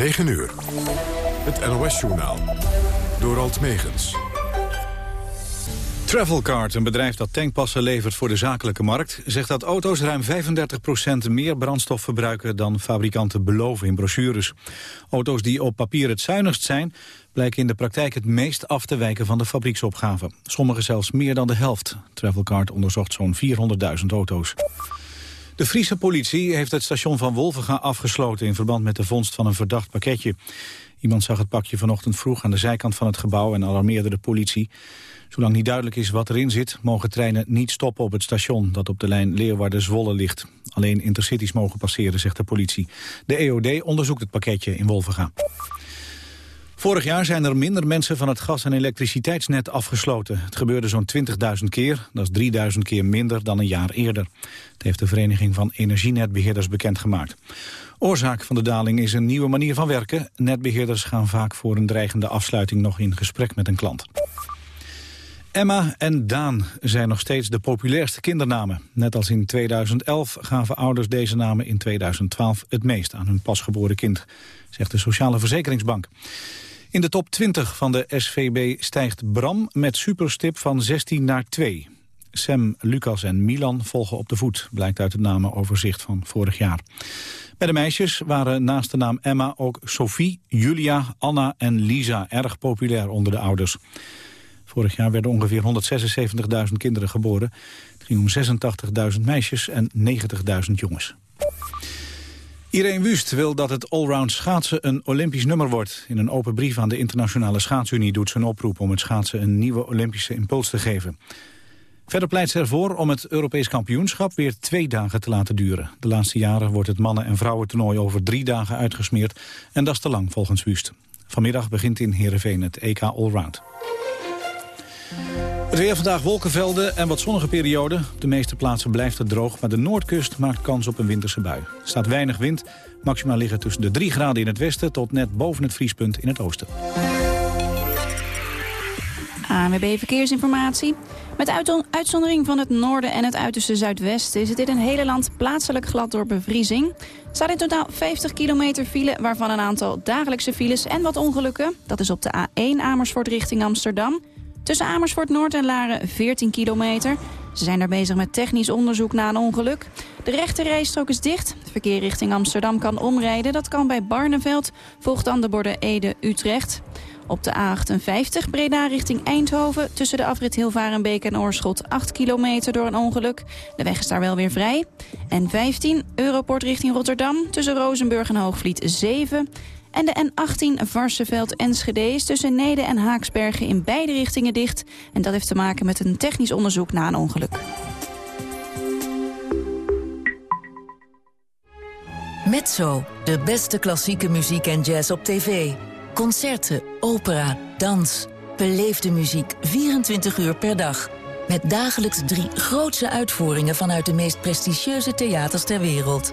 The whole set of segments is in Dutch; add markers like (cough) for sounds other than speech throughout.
9 uur. Het NOS-journaal. Door Alt Megens. Travelcard, een bedrijf dat tankpassen levert voor de zakelijke markt... zegt dat auto's ruim 35% meer brandstof verbruiken... dan fabrikanten beloven in brochures. Auto's die op papier het zuinigst zijn... blijken in de praktijk het meest af te wijken van de fabrieksopgave. Sommige zelfs meer dan de helft. Travelcard onderzocht zo'n 400.000 auto's. De Friese politie heeft het station van Wolvenga afgesloten... in verband met de vondst van een verdacht pakketje. Iemand zag het pakje vanochtend vroeg aan de zijkant van het gebouw... en alarmeerde de politie. Zolang niet duidelijk is wat erin zit... mogen treinen niet stoppen op het station... dat op de lijn Leeuwarden-Zwolle ligt. Alleen intercities mogen passeren, zegt de politie. De EOD onderzoekt het pakketje in Wolvenga. Vorig jaar zijn er minder mensen van het gas- en elektriciteitsnet afgesloten. Het gebeurde zo'n 20.000 keer, dat is 3.000 keer minder dan een jaar eerder. Dat heeft de Vereniging van Energienetbeheerders bekendgemaakt. Oorzaak van de daling is een nieuwe manier van werken. Netbeheerders gaan vaak voor een dreigende afsluiting nog in gesprek met een klant. Emma en Daan zijn nog steeds de populairste kindernamen. Net als in 2011 gaven ouders deze namen in 2012 het meest aan hun pasgeboren kind, zegt de Sociale Verzekeringsbank. In de top 20 van de SVB stijgt Bram met superstip van 16 naar 2. Sam, Lucas en Milan volgen op de voet, blijkt uit het namenoverzicht van vorig jaar. Bij de meisjes waren naast de naam Emma ook Sophie, Julia, Anna en Lisa erg populair onder de ouders. Vorig jaar werden ongeveer 176.000 kinderen geboren. Het ging om 86.000 meisjes en 90.000 jongens. Irene Wust wil dat het allround schaatsen een Olympisch nummer wordt. In een open brief aan de Internationale Schaatsunie doet ze een oproep om het schaatsen een nieuwe Olympische impuls te geven. Verder pleit ze ervoor om het Europees kampioenschap weer twee dagen te laten duren. De laatste jaren wordt het mannen- en vrouwentoernooi over drie dagen uitgesmeerd. En dat is te lang volgens Wust. Vanmiddag begint in Heerenveen het EK Allround. Het weer vandaag wolkenvelden en wat zonnige perioden. Op de meeste plaatsen blijft het droog, maar de noordkust maakt kans op een winterse bui. Er staat weinig wind, maximaal liggen tussen de 3 graden in het westen... tot net boven het vriespunt in het oosten. ANWB Verkeersinformatie. Met uitzondering van het noorden en het uiterste zuidwesten... is het in het hele land plaatselijk glad door bevriezing. Er staat in totaal 50 kilometer file, waarvan een aantal dagelijkse files en wat ongelukken. Dat is op de A1 Amersfoort richting Amsterdam... Tussen Amersfoort Noord en Laren 14 kilometer. Ze zijn daar bezig met technisch onderzoek na een ongeluk. De rechte rijstrook is dicht. Het verkeer richting Amsterdam kan omrijden. Dat kan bij Barneveld, volgt dan de borden Ede-Utrecht. Op de A58 Breda richting Eindhoven... tussen de afrit Hilvarenbeek en Oorschot 8 kilometer door een ongeluk. De weg is daar wel weer vrij. En 15 Europort richting Rotterdam tussen Rozenburg en Hoogvliet 7... En de N18 Varsenveld-Enschede is tussen Nede en Haaksbergen in beide richtingen dicht. En dat heeft te maken met een technisch onderzoek na een ongeluk. Mezzo, de beste klassieke muziek en jazz op tv. Concerten, opera, dans. Beleefde muziek 24 uur per dag. Met dagelijks drie grootse uitvoeringen vanuit de meest prestigieuze theaters ter wereld.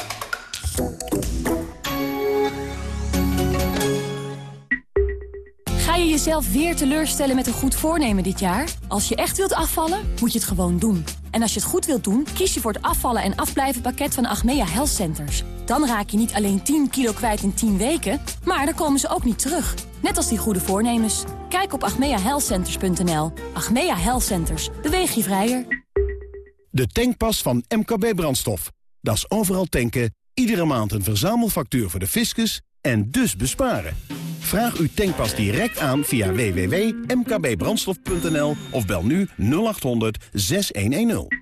Je jezelf weer teleurstellen met een goed voornemen dit jaar? Als je echt wilt afvallen, moet je het gewoon doen. En als je het goed wilt doen, kies je voor het afvallen en afblijven pakket van Achmea Health Centers. Dan raak je niet alleen 10 kilo kwijt in 10 weken, maar dan komen ze ook niet terug. Net als die goede voornemens. Kijk op achmeahealthcenters.nl. Achmea Health Centers. Beweeg je vrijer. De tankpas van MKB Brandstof. Dat is overal tanken, iedere maand een verzamelfactuur voor de fiscus en dus besparen. Vraag uw tankpas direct aan via www.mkbbrandstof.nl of bel nu 0800 6110.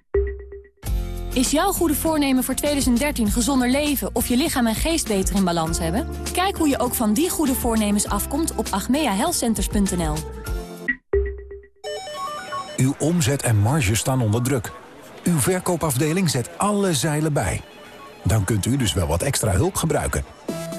Is jouw goede voornemen voor 2013 gezonder leven of je lichaam en geest beter in balans hebben? Kijk hoe je ook van die goede voornemens afkomt op agmeahealthcenters.nl. Uw omzet en marge staan onder druk. Uw verkoopafdeling zet alle zeilen bij. Dan kunt u dus wel wat extra hulp gebruiken.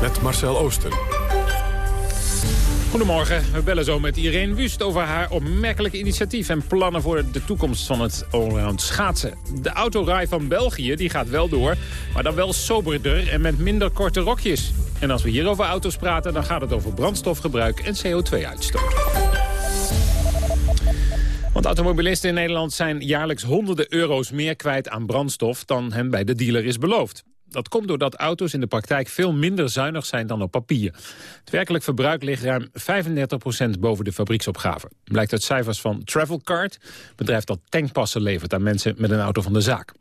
Met Marcel Oosten. Goedemorgen, we bellen zo met Irene Wust over haar opmerkelijke initiatief... en plannen voor de toekomst van het allround schaatsen. De autorij van België die gaat wel door, maar dan wel soberder en met minder korte rokjes. En als we hier over auto's praten, dan gaat het over brandstofgebruik en CO2-uitstoot. Want automobilisten in Nederland zijn jaarlijks honderden euro's meer kwijt aan brandstof dan hen bij de dealer is beloofd. Dat komt doordat auto's in de praktijk veel minder zuinig zijn dan op papier. Het werkelijk verbruik ligt ruim 35% boven de fabrieksopgave. Blijkt uit cijfers van Travelcard, bedrijf dat tankpassen levert aan mensen met een auto van de zaak.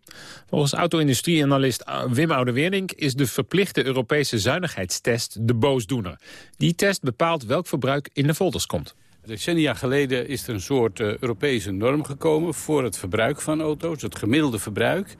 Volgens auto-industrie-analyst Wim Oudewerink is de verplichte Europese zuinigheidstest de boosdoener. Die test bepaalt welk verbruik in de folders komt. Decennia geleden is er een soort uh, Europese norm gekomen voor het verbruik van auto's, het gemiddelde verbruik.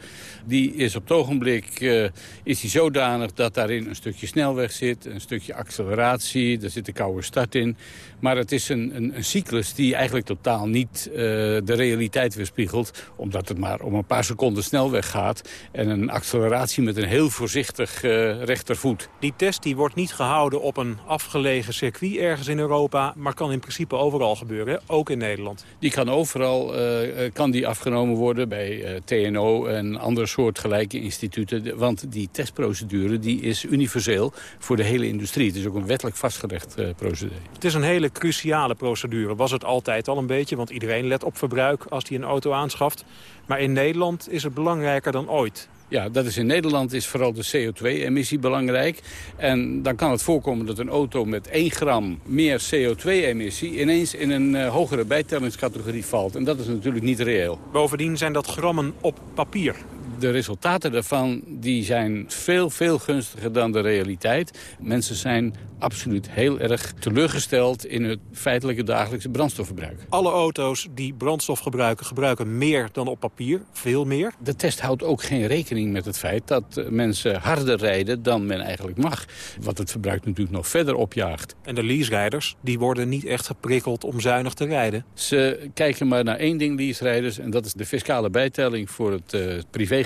Die is op het ogenblik uh, is die zodanig dat daarin een stukje snelweg zit, een stukje acceleratie, er zit een koude start in. Maar het is een, een, een cyclus die eigenlijk totaal niet uh, de realiteit weerspiegelt, omdat het maar om een paar seconden snelweg gaat en een acceleratie met een heel voorzichtig rechtervoet. Die test die wordt niet gehouden op een afgelegen circuit ergens in Europa, maar kan in principe overal gebeuren, ook in Nederland. Die kan overal uh, kan die afgenomen worden bij uh, TNO en andere soortgelijke instituten. Want die testprocedure die is universeel voor de hele industrie. Het is ook een wettelijk vastgelegd uh, procedure. Het is een hele cruciale procedure. Was het altijd al een beetje, want iedereen let op verbruik als hij een auto aanschaft. Maar in Nederland is het belangrijker dan ooit. Ja, dat is in Nederland is vooral de CO2-emissie belangrijk. En dan kan het voorkomen dat een auto met 1 gram meer CO2-emissie... ineens in een uh, hogere bijtellingscategorie valt. En dat is natuurlijk niet reëel. Bovendien zijn dat grammen op papier de resultaten daarvan die zijn veel, veel gunstiger dan de realiteit. Mensen zijn absoluut heel erg teleurgesteld in het feitelijke dagelijkse brandstofverbruik. Alle auto's die brandstof gebruiken, gebruiken meer dan op papier, veel meer. De test houdt ook geen rekening met het feit dat mensen harder rijden dan men eigenlijk mag. Wat het verbruik natuurlijk nog verder opjaagt. En de leaserijders, die worden niet echt geprikkeld om zuinig te rijden? Ze kijken maar naar één ding, leaserijders, en dat is de fiscale bijtelling voor het uh,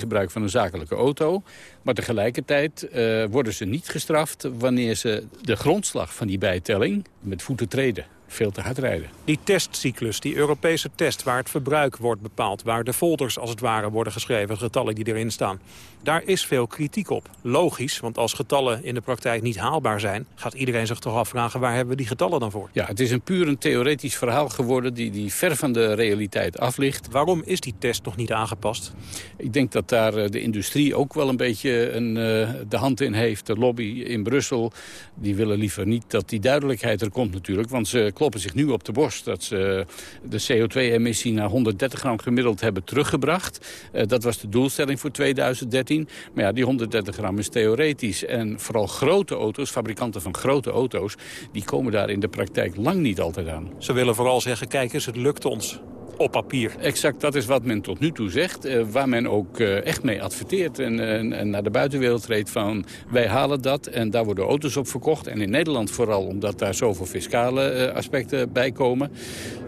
privégebruik van een zakelijke auto. Maar tegelijkertijd uh, worden ze niet gestraft wanneer ze de grondslag van die bijtelling met voeten treden veel te hard rijden. Die testcyclus, die Europese test waar het verbruik wordt bepaald... waar de folders als het ware worden geschreven, getallen die erin staan... daar is veel kritiek op. Logisch, want als getallen in de praktijk niet haalbaar zijn... gaat iedereen zich toch afvragen waar hebben we die getallen dan voor? Ja, het is een puur een theoretisch verhaal geworden... die, die ver van de realiteit af ligt. Waarom is die test nog niet aangepast? Ik denk dat daar eh, de industrie ook wel een beetje uh, de hand in heeft. De lobby in Brussel, die willen liever niet dat die duidelijkheid er komt natuurlijk... want ze kloppen zich nu op de borst dat ze de CO2-emissie naar 130 gram gemiddeld hebben teruggebracht. Uh, dat was de doelstelling voor 2013. Maar ja, die 130 gram is theoretisch. En vooral grote auto's, fabrikanten van grote auto's... die komen daar in de praktijk lang niet altijd aan. Ze willen vooral zeggen, kijk eens, het lukt ons op papier. Exact, dat is wat men tot nu toe zegt. Uh, waar men ook uh, echt mee adverteert en, en, en, naar de buitenwereld treedt van... wij halen dat en daar worden auto's op verkocht. En in Nederland vooral omdat daar zoveel fiscale uh, aspecten bij komen.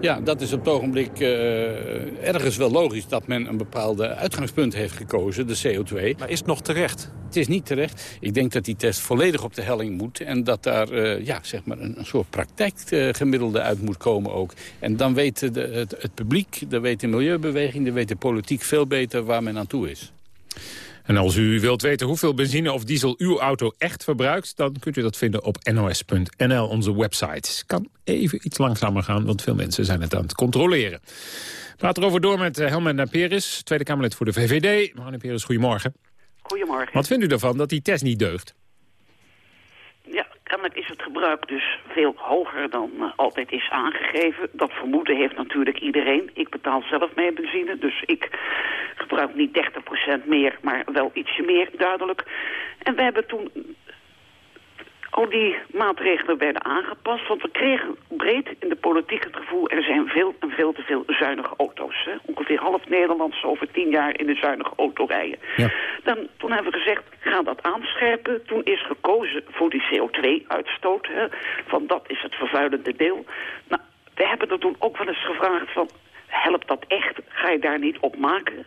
Ja, dat is op het ogenblik ergens wel logisch dat men een bepaalde uitgangspunt heeft gekozen, de CO2. Maar is het nog terecht? Het is niet terecht. Ik denk dat die test volledig op de helling moet. En dat daar ja, zeg maar een, een soort praktijkgemiddelde uit moet komen ook. En dan weet de, het, het publiek publiek, dan weet de milieubeweging, dan weet de politiek veel beter waar men aan toe is. En als u wilt weten hoeveel benzine of diesel uw auto echt verbruikt... dan kunt u dat vinden op nos.nl, onze website. Het kan even iets langzamer gaan, want veel mensen zijn het aan het controleren. We praten erover door met eh, Helmen Naperis, Tweede Kamerlid voor de VVD. Meneer Naperis, goedemorgen. Goedemorgen. Wat vindt u ervan dat die test niet deugt? Kennelijk is het gebruik dus veel hoger dan uh, altijd is aangegeven. Dat vermoeden heeft natuurlijk iedereen. Ik betaal zelf mee benzine, dus ik gebruik niet 30% meer, maar wel ietsje meer duidelijk. En we hebben toen al die maatregelen werden aangepast. Want we kregen breed in de politiek het gevoel... er zijn veel en veel te veel zuinige auto's. Hè? Ongeveer half Nederland zal over tien jaar in de zuinige auto rijden. Ja. Dan, toen hebben we gezegd, ga dat aanscherpen. Toen is gekozen voor die CO2-uitstoot. Van dat is het vervuilende deel. Nou, we hebben er toen ook wel eens gevraagd van... helpt dat echt? Ga je daar niet op maken?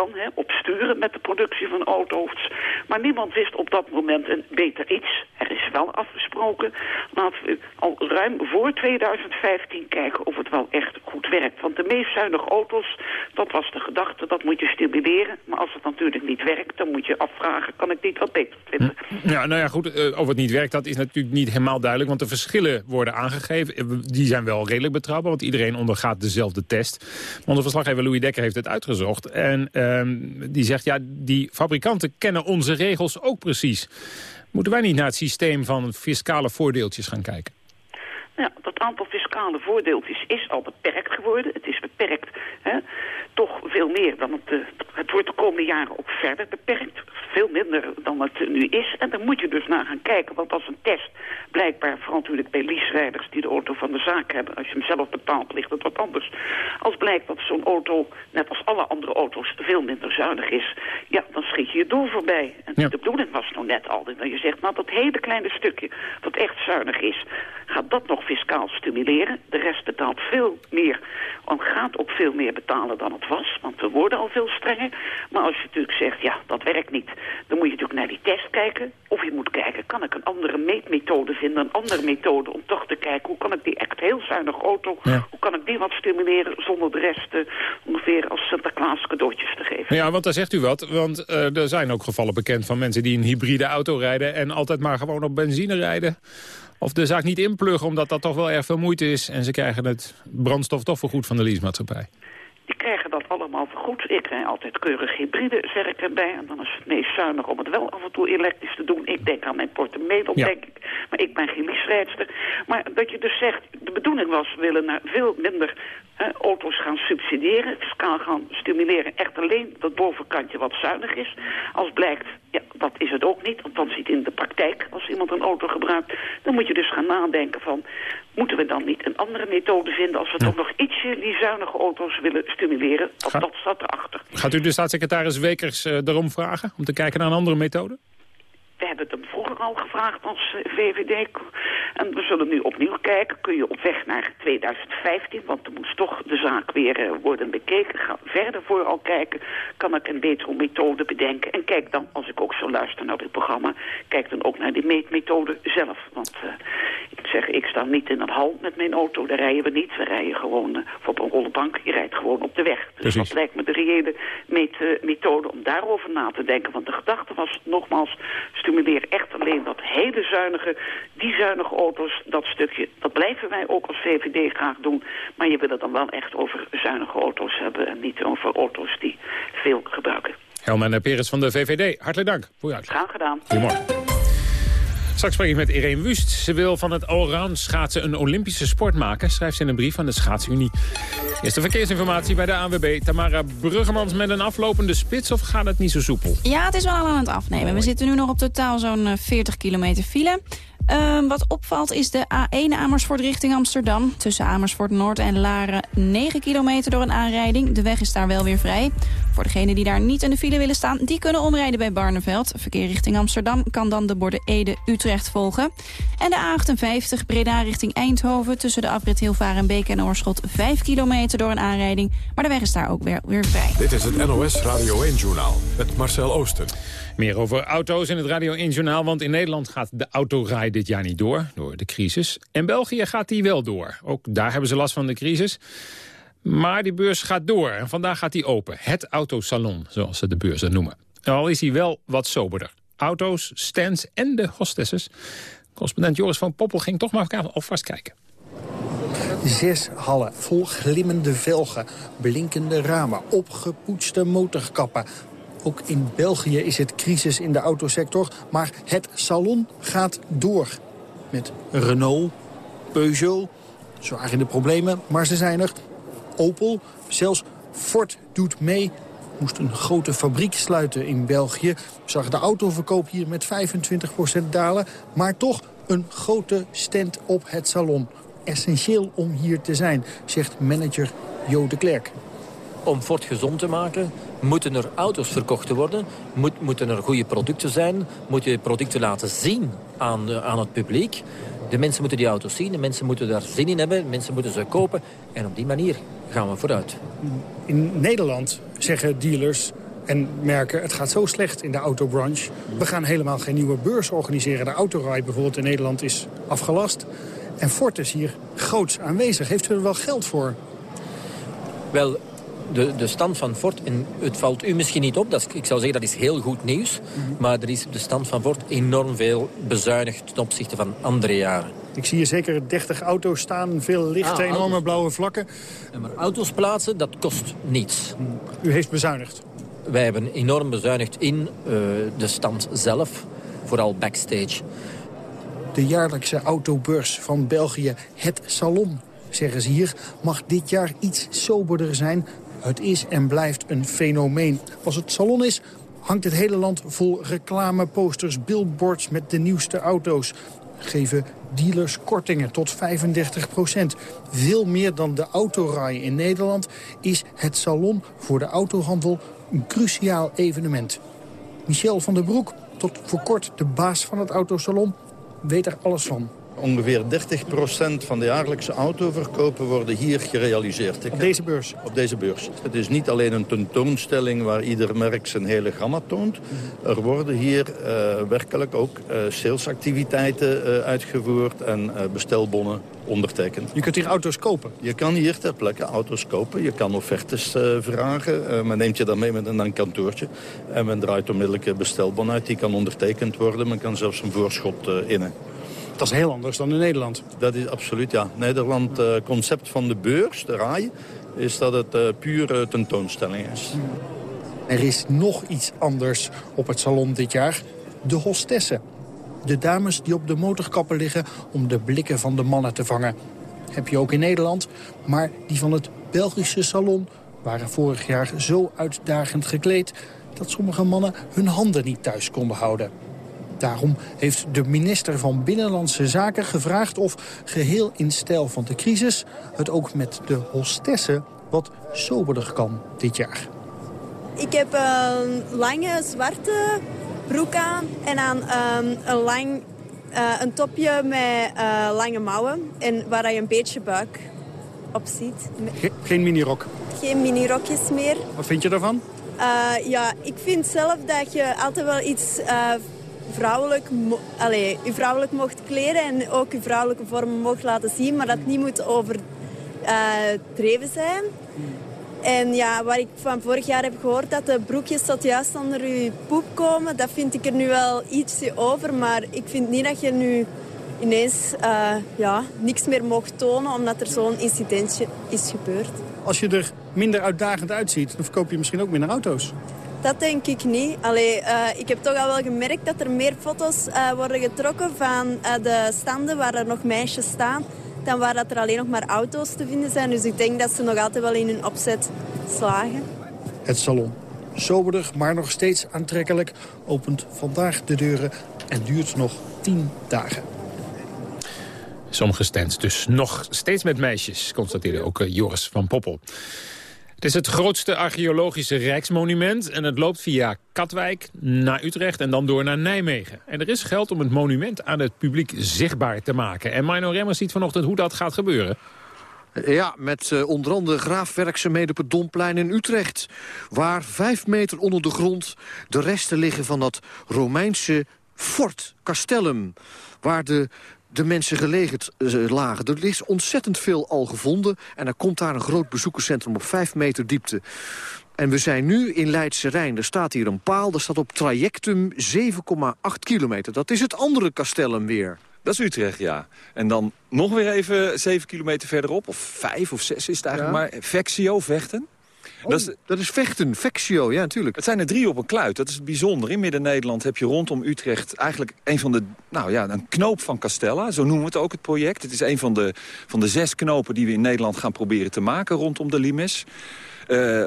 Dan hè, op sturen met de productie van auto's. Maar niemand wist op dat moment een beter iets. Er is wel afgesproken. Laten we al ruim voor 2015 kijken of het wel echt goed werkt. Want de meest zuinige auto's, dat was de gedachte, dat moet je stimuleren. Maar als het natuurlijk niet werkt, dan moet je afvragen, kan ik niet wat beter vinden? Hm. Ja, nou ja, goed, uh, of het niet werkt, dat is natuurlijk niet helemaal duidelijk. Want de verschillen worden aangegeven. Eh, die zijn wel redelijk betrouwbaar, want iedereen ondergaat dezelfde test. Onze verslaggever Louis Dekker heeft het uitgezocht. En Ehm, die zegt, ja, die fabrikanten kennen onze regels ook precies. Moeten wij niet naar het systeem van fiscale voordeeltjes gaan kijken? Ja, dat aantal fiscale voordeeltjes is al beperkt geworden. Het is beperkt, hè, toch veel meer dan het... Uh, het wordt de komende jaren ook verder beperkt. Veel minder dan het nu is. En daar moet je dus naar gaan kijken. Want als een test blijkbaar, vooral natuurlijk bij leaserijders die de auto van de zaak hebben... als je hem zelf betaalt, ligt het wat anders. Als blijkt dat zo'n auto, net als alle andere auto's, veel minder zuinig is... ja, dan schiet je je doel voorbij. En de bedoeling was nou net altijd dat je zegt... nou, dat hele kleine stukje dat echt zuinig is... gaat dat nog fiscaal stimuleren. De rest betaalt veel meer, en gaat ook veel meer betalen dan het was. Want we worden al veel strenger. Maar als je natuurlijk zegt, ja, dat werkt niet... dan moet je natuurlijk naar die test kijken. Of je moet kijken, kan ik een andere meetmethode vinden... een andere methode om toch te kijken... hoe kan ik die echt heel zuinige auto... hoe kan ik die wat stimuleren zonder de rest... Uh, ongeveer als Sinterklaas cadeautjes te geven. Ja, want daar zegt u wat. Want uh, er zijn ook gevallen bekend van mensen die een hybride auto rijden... en altijd maar gewoon op benzine rijden of de zaak niet inpluggen omdat dat toch wel erg veel moeite is... en ze krijgen het brandstof toch vergoed van de leasemaatschappij? Die krijgen dat allemaal vergoed. Ik rij altijd keurig hybride, zeg ik erbij. En dan is het meest zuinig om het wel af en toe elektrisch te doen. Ik denk aan mijn portemonnee, ja. denk ik. Maar ik ben geen leaserijdster. Maar dat je dus zegt, de bedoeling was... we willen naar veel minder auto's gaan subsidiëren, fiscaal gaan stimuleren. Echt alleen dat bovenkantje wat zuinig is. Als blijkt, ja, dat is het ook niet. Want dan zit in de praktijk, als iemand een auto gebruikt... dan moet je dus gaan nadenken van... moeten we dan niet een andere methode vinden... als we toch nog ietsje die zuinige auto's willen stimuleren? Of dat staat erachter. Gaat u de staatssecretaris Wekers uh, daarom vragen... om te kijken naar een andere methode? We hebben het hem vroeger al gevraagd als VVD. En we zullen nu opnieuw kijken. Kun je op weg naar 2015, want dan moet toch de zaak weer uh, worden bekeken. Ga verder vooral kijken. Kan ik een betere methode bedenken? En kijk dan, als ik ook zo luister naar dit programma... kijk dan ook naar die meetmethode zelf. Want uh, ik zeg, ik sta niet in een hal met mijn auto. Daar rijden we niet. We rijden gewoon uh, op een rollenbank. Je rijdt gewoon op de weg. Dus Precies. dat lijkt me de reële methode om daarover na te denken. Want de gedachte was nogmaals stimuleer echt alleen dat hele zuinige, die zuinige auto's, dat stukje. Dat blijven wij ook als VVD graag doen. Maar je wil het dan wel echt over zuinige auto's hebben en niet over auto's die veel gebruiken. Helma Peres van de VVD, hartelijk dank voor Graag gedaan. Goedemorgen. Straks spreek ik met Irene Wust. Ze wil van het allround schaatsen een Olympische sport maken. Schrijft ze in een brief aan de Schaatsunie. Eerste verkeersinformatie bij de ANWB. Tamara Bruggemans met een aflopende spits of gaat het niet zo soepel? Ja, het is wel aan het afnemen. We zitten nu nog op totaal zo'n 40 eh, kilometer file. Uh, wat opvalt is de A1 Amersfoort richting Amsterdam. Tussen Amersfoort Noord en Laren 9 kilometer door een aanrijding. De weg is daar wel weer vrij. Voor degenen die daar niet in de file willen staan... die kunnen omrijden bij Barneveld. Verkeer richting Amsterdam kan dan de borden Ede-Utrecht volgen. En de A58 Breda richting Eindhoven... tussen de afrit Hilvarenbeek en Oorschot 5 kilometer door een aanrijding. Maar de weg is daar ook weer, weer vrij. Dit is het NOS Radio 1-journaal met Marcel Oosten. Meer over auto's in het Radio 1-journaal, want in Nederland gaat de autorij dit jaar niet door, door de crisis. En België gaat die wel door. Ook daar hebben ze last van de crisis. Maar die beurs gaat door en vandaag gaat die open. Het autosalon, zoals ze de beurzen noemen. Al is hij wel wat soberder. Auto's, stands en de hostesses. Correspondent Joris van Poppel ging toch maar alvast kijken. Zes hallen vol glimmende velgen, blinkende ramen, opgepoetste motorkappen, ook in België is het crisis in de autosector. Maar het salon gaat door. Met Renault, Peugeot, zwaar in de problemen, maar ze zijn er. Opel, zelfs Ford doet mee. Moest een grote fabriek sluiten in België. Zag de autoverkoop hier met 25% dalen. Maar toch Een grote stand op het salon. Essentieel om hier te zijn, zegt manager Jo de Klerk. Om Ford gezond te maken, moeten er auto's verkocht worden. Moet, moeten er goede producten zijn. Moet je producten laten zien aan, aan het publiek. De mensen moeten die auto's zien, de mensen moeten daar zin in hebben. Mensen moeten ze kopen. En op die manier gaan we vooruit. In Nederland zeggen dealers en merken... het gaat zo slecht in de autobranche. We gaan helemaal geen nieuwe beurs organiseren. De autorij bijvoorbeeld in Nederland is afgelast. En Ford is hier groots aanwezig. Heeft u er wel geld voor? Wel, de, de stand van Ford, en het valt u misschien niet op, dat is, ik zou zeggen dat is heel goed nieuws. Maar er is op de stand van Ford enorm veel bezuinigd ten opzichte van andere jaren. Ik zie hier zeker 30 auto's staan, veel lichte, Ah, enorme auto's. blauwe vlakken. En maar auto's plaatsen, dat kost niets. U heeft bezuinigd. Wij hebben enorm bezuinigd in eh, de stand zelf, vooral backstage. De jaarlijkse autobeurs van België, het Salon, zeggen ze hier, mag dit jaar iets soberder zijn. Het is en blijft een fenomeen. Als het Salon is, hangt het hele land vol reclameposters, billboards met de nieuwste auto's. Geven dealers kortingen tot 35 procent. Veel meer dan de autorij in Nederland is het Salon voor de autohandel een cruciaal evenement. Michel van der Broek, tot voor kort de baas van het autosalon, weet er alles van. Ongeveer 30% van de jaarlijkse autoverkopen worden hier gerealiseerd. Op deze beurs? Op deze beurs. Het is niet alleen een tentoonstelling waar ieder merk zijn hele gamma toont. Er worden hier eh, werkelijk ook eh, salesactiviteiten eh, uitgevoerd en bestelbonnen ondertekend. Je kunt hier auto's kopen? Je kan hier ter plekke auto's kopen. Je kan offertes vragen. Men neemt je dan mee met een, kantoortje. En men draait onmiddellijk een bestelbon uit. Die kan ondertekend worden. Men kan zelfs een voorschot innen. Dat is heel anders dan in Nederland. Dat is absoluut, ja. Nederland, het concept van de beurs, de RAI, is dat het eh puur eh, tentoonstelling is. Er is nog iets anders op het salon dit jaar. De hostessen. De dames die op de motorkappen liggen om de blikken van de mannen te vangen. Heb je ook in Nederland. Maar die van het Belgische salon waren vorig jaar zo uitdagend gekleed... dat sommige mannen hun handen niet thuis konden houden. Daarom heeft de minister van Binnenlandse Zaken gevraagd of geheel in stijl van de crisis... het ook met de hostessen wat soberder kan dit jaar. Ik heb een lange zwarte broek aan en aan ehm, een lang eh, een topje met eh, lange mouwen en waar je een beetje buik op ziet. Ge- geen minirok. Geen minirokjes meer. Wat vind je daarvan? Eh, ja, ik vind zelf dat je altijd wel iets eh, vrouwelijk, je vrouwelijk mocht kleden en ook je vrouwelijke vormen mocht laten zien, maar dat niet moet overdreven zijn. En ja, waar ik van vorig jaar heb gehoord dat de broekjes tot juist onder je poep komen, dat vind ik er nu wel ietsje over. Maar ik vind niet dat je nu ineens eh, ja, niks meer mocht tonen omdat er zo'n incidentje is gebeurd. Als je er minder uitdagend uitziet, dan verkoop je misschien ook minder auto's. Dat denk ik niet. Allee, eh, ik heb toch al wel gemerkt dat er meer foto's eh, worden getrokken van eh, de standen waar er nog meisjes staan, dan waar dat er alleen nog maar auto's te vinden zijn. Dus ik denk dat ze nog altijd wel in hun opzet slagen. Het salon. Soberder, maar nog steeds aantrekkelijk. Opent vandaag de deuren en duurt nog 10 dagen. Sommige stands dus nog steeds met meisjes, constateerde ook Joris van Poppel. Het is het grootste archeologische rijksmonument en het loopt via Katwijk naar Utrecht en dan door naar Nijmegen. En er is geld om het monument aan het publiek zichtbaar te maken. En Mino Remmers ziet vanochtend hoe dat gaat gebeuren. Ja, met eh, onder andere graafwerkzaamheden op het Domplein in Utrecht. Waar vijf meter onder de grond de resten liggen van dat Romeinse fort, castellum. Waar de, de mensen gelegen eh, lagen. Er is ontzettend veel al gevonden. En er komt daar een groot bezoekerscentrum op vijf meter diepte. En we zijn nu in Leidse Rijn. Er staat hier een paal, er staat op trajectum 7,8 kilometer. Dat is het andere castellum weer. Dat is Utrecht, ja. En dan nog weer even zeven kilometer verderop, of vijf of zes is het eigenlijk Ja. maar. Vexio, vechten. Dat, is, dat is vechten, Vexio, ja natuurlijk. Het zijn er drie op een kluit, dat is het bijzonder. In Midden-Nederland heb je rondom Utrecht eigenlijk een van de, nou ja, een knoop van Castella. Zo noemen we het ook, het project. Het is een van de, van de zes knopen die we in Nederland gaan proberen te maken rondom de Limes. Eh,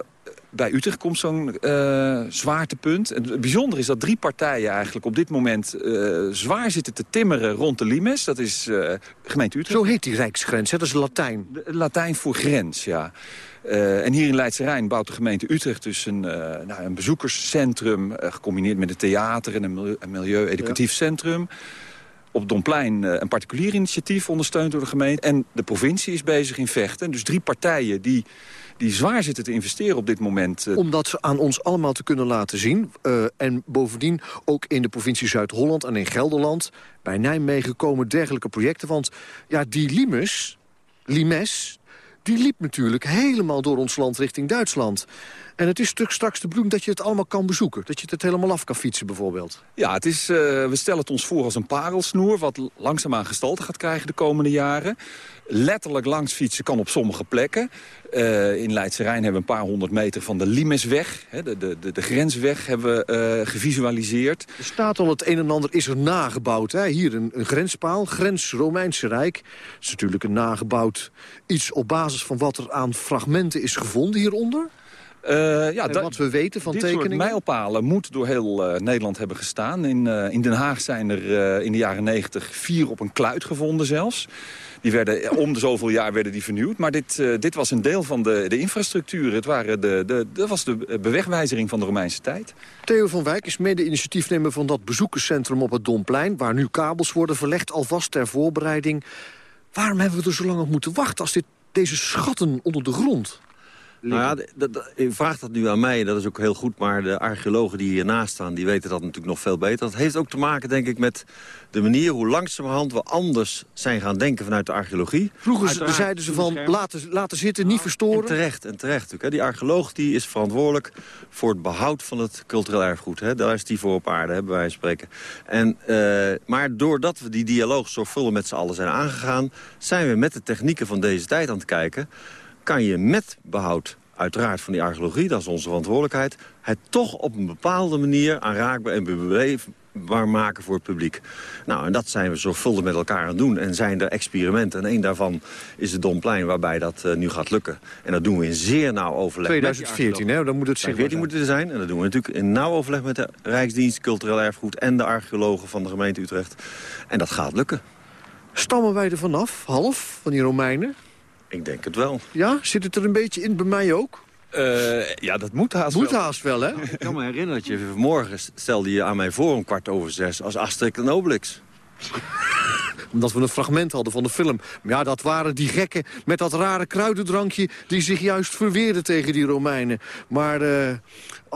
bij Utrecht komt zo'n uh, zwaartepunt. Het bijzondere is dat drie partijen eigenlijk op dit moment uh, zwaar zitten te timmeren rond de Limes. Dat is uh, gemeente Utrecht. Zo heet die rijksgrens, hè? dat is Latijn. De, Latijn voor grens, ja. Uh, en hier in Leidse Rijn bouwt de gemeente Utrecht dus een, uh, nou, een bezoekerscentrum... Uh, gecombineerd met een theater en een milieu-educatief ja. centrum. Op Domplein een particulier initiatief ondersteund door de gemeente. En de provincie is bezig in vechten. Dus drie partijen die die zwaar zitten te investeren op dit moment. Om dat aan ons allemaal te kunnen laten zien. En bovendien ook in de provincie Zuid-Holland en in Gelderland... bij Nijmegen komen dergelijke projecten. Want ja, die Limes, Limes, die liep natuurlijk helemaal door ons land richting Duitsland. En het is straks de bedoeling dat je het allemaal kan bezoeken. Dat je het helemaal af kan fietsen bijvoorbeeld. Ja, het is, uh, we stellen het ons voor als een parelsnoer... wat langzaamaan gestalte gaat krijgen de komende jaren. Letterlijk langs fietsen kan op sommige plekken. Uh, in Leidse Rijn hebben we een paar honderd meter van de Limesweg... Hè, de, de, de, grensweg hebben we uh, gevisualiseerd. Er staat al het een en ander is er nagebouwd. Hè? Hier een, een grenspaal, grens Romeinse Rijk. Het is natuurlijk een nagebouwd iets op basis van wat er aan fragmenten is gevonden hieronder. Uh, ja, wat we weten van dit tekeningen? Dit soort mijlpalen moet door heel uh, Nederland hebben gestaan. In, uh, in Den Haag zijn er in de jaren 90 vier op een kluit gevonden zelfs. Die werden, om de zoveel jaar werden die vernieuwd. Maar dit, dit was een deel van de, de infrastructuur. Het waren de, de, dat was de bewegwijzering van de Romeinse tijd. Theo van Wijk is mede-initiatiefnemer van dat bezoekerscentrum op het Domplein... waar nu kabels worden verlegd, alvast ter voorbereiding. Waarom hebben we er zo lang op moeten wachten als dit, deze schatten onder de grond... Nou ja, dat, dat, u vraagt dat nu aan mij, dat is ook heel goed. Maar de archeologen die hiernaast staan, die weten dat natuurlijk nog veel beter. Dat heeft ook te maken, denk ik, met de manier hoe langzamerhand we anders zijn gaan denken vanuit de archeologie. Vroeger zeiden ze van, laten, laten zitten, niet verstoren. En terecht, en terecht natuurlijk. Die archeoloog die is verantwoordelijk voor het behoud van het cultureel erfgoed. Hè. Daar is die voor op aarde, hè, bij wijze van spreken. En, uh, maar doordat we die dialoog zorgvuldig met z'n allen zijn aangegaan... zijn we met de technieken van deze tijd aan het kijken kan je met behoud uiteraard van die archeologie, dat is onze verantwoordelijkheid... het toch op een bepaalde manier aanraakbaar en beleefbaar maken voor het publiek. Nou, en dat zijn we zorgvuldig met elkaar aan het doen. En zijn er experimenten. En één daarvan is het Domplein, waarbij dat uh, nu gaat lukken. En dat doen we in zeer nauw overleg 2014, hè? Dan moet het zich 2014 moet het er zijn. En dat doen we natuurlijk in nauw overleg met de Rijksdienst Cultureel Erfgoed... en de archeologen van de gemeente Utrecht. En dat gaat lukken. Stammen wij er vanaf, half, van die Romeinen? Ik denk het wel. Ja? Zit het er een beetje in bij mij ook? Uh, ja, dat moet haast moet wel. haast wel, hè? Ik kan me herinneren dat je vanmorgen stelde je aan mij voor om kwart over zes... als Asterix en Obelix. (laughs) Omdat we een fragment hadden van de film. Maar ja, dat waren die gekken met dat rare kruidendrankje... die zich juist verweerden tegen die Romeinen. Maar uh,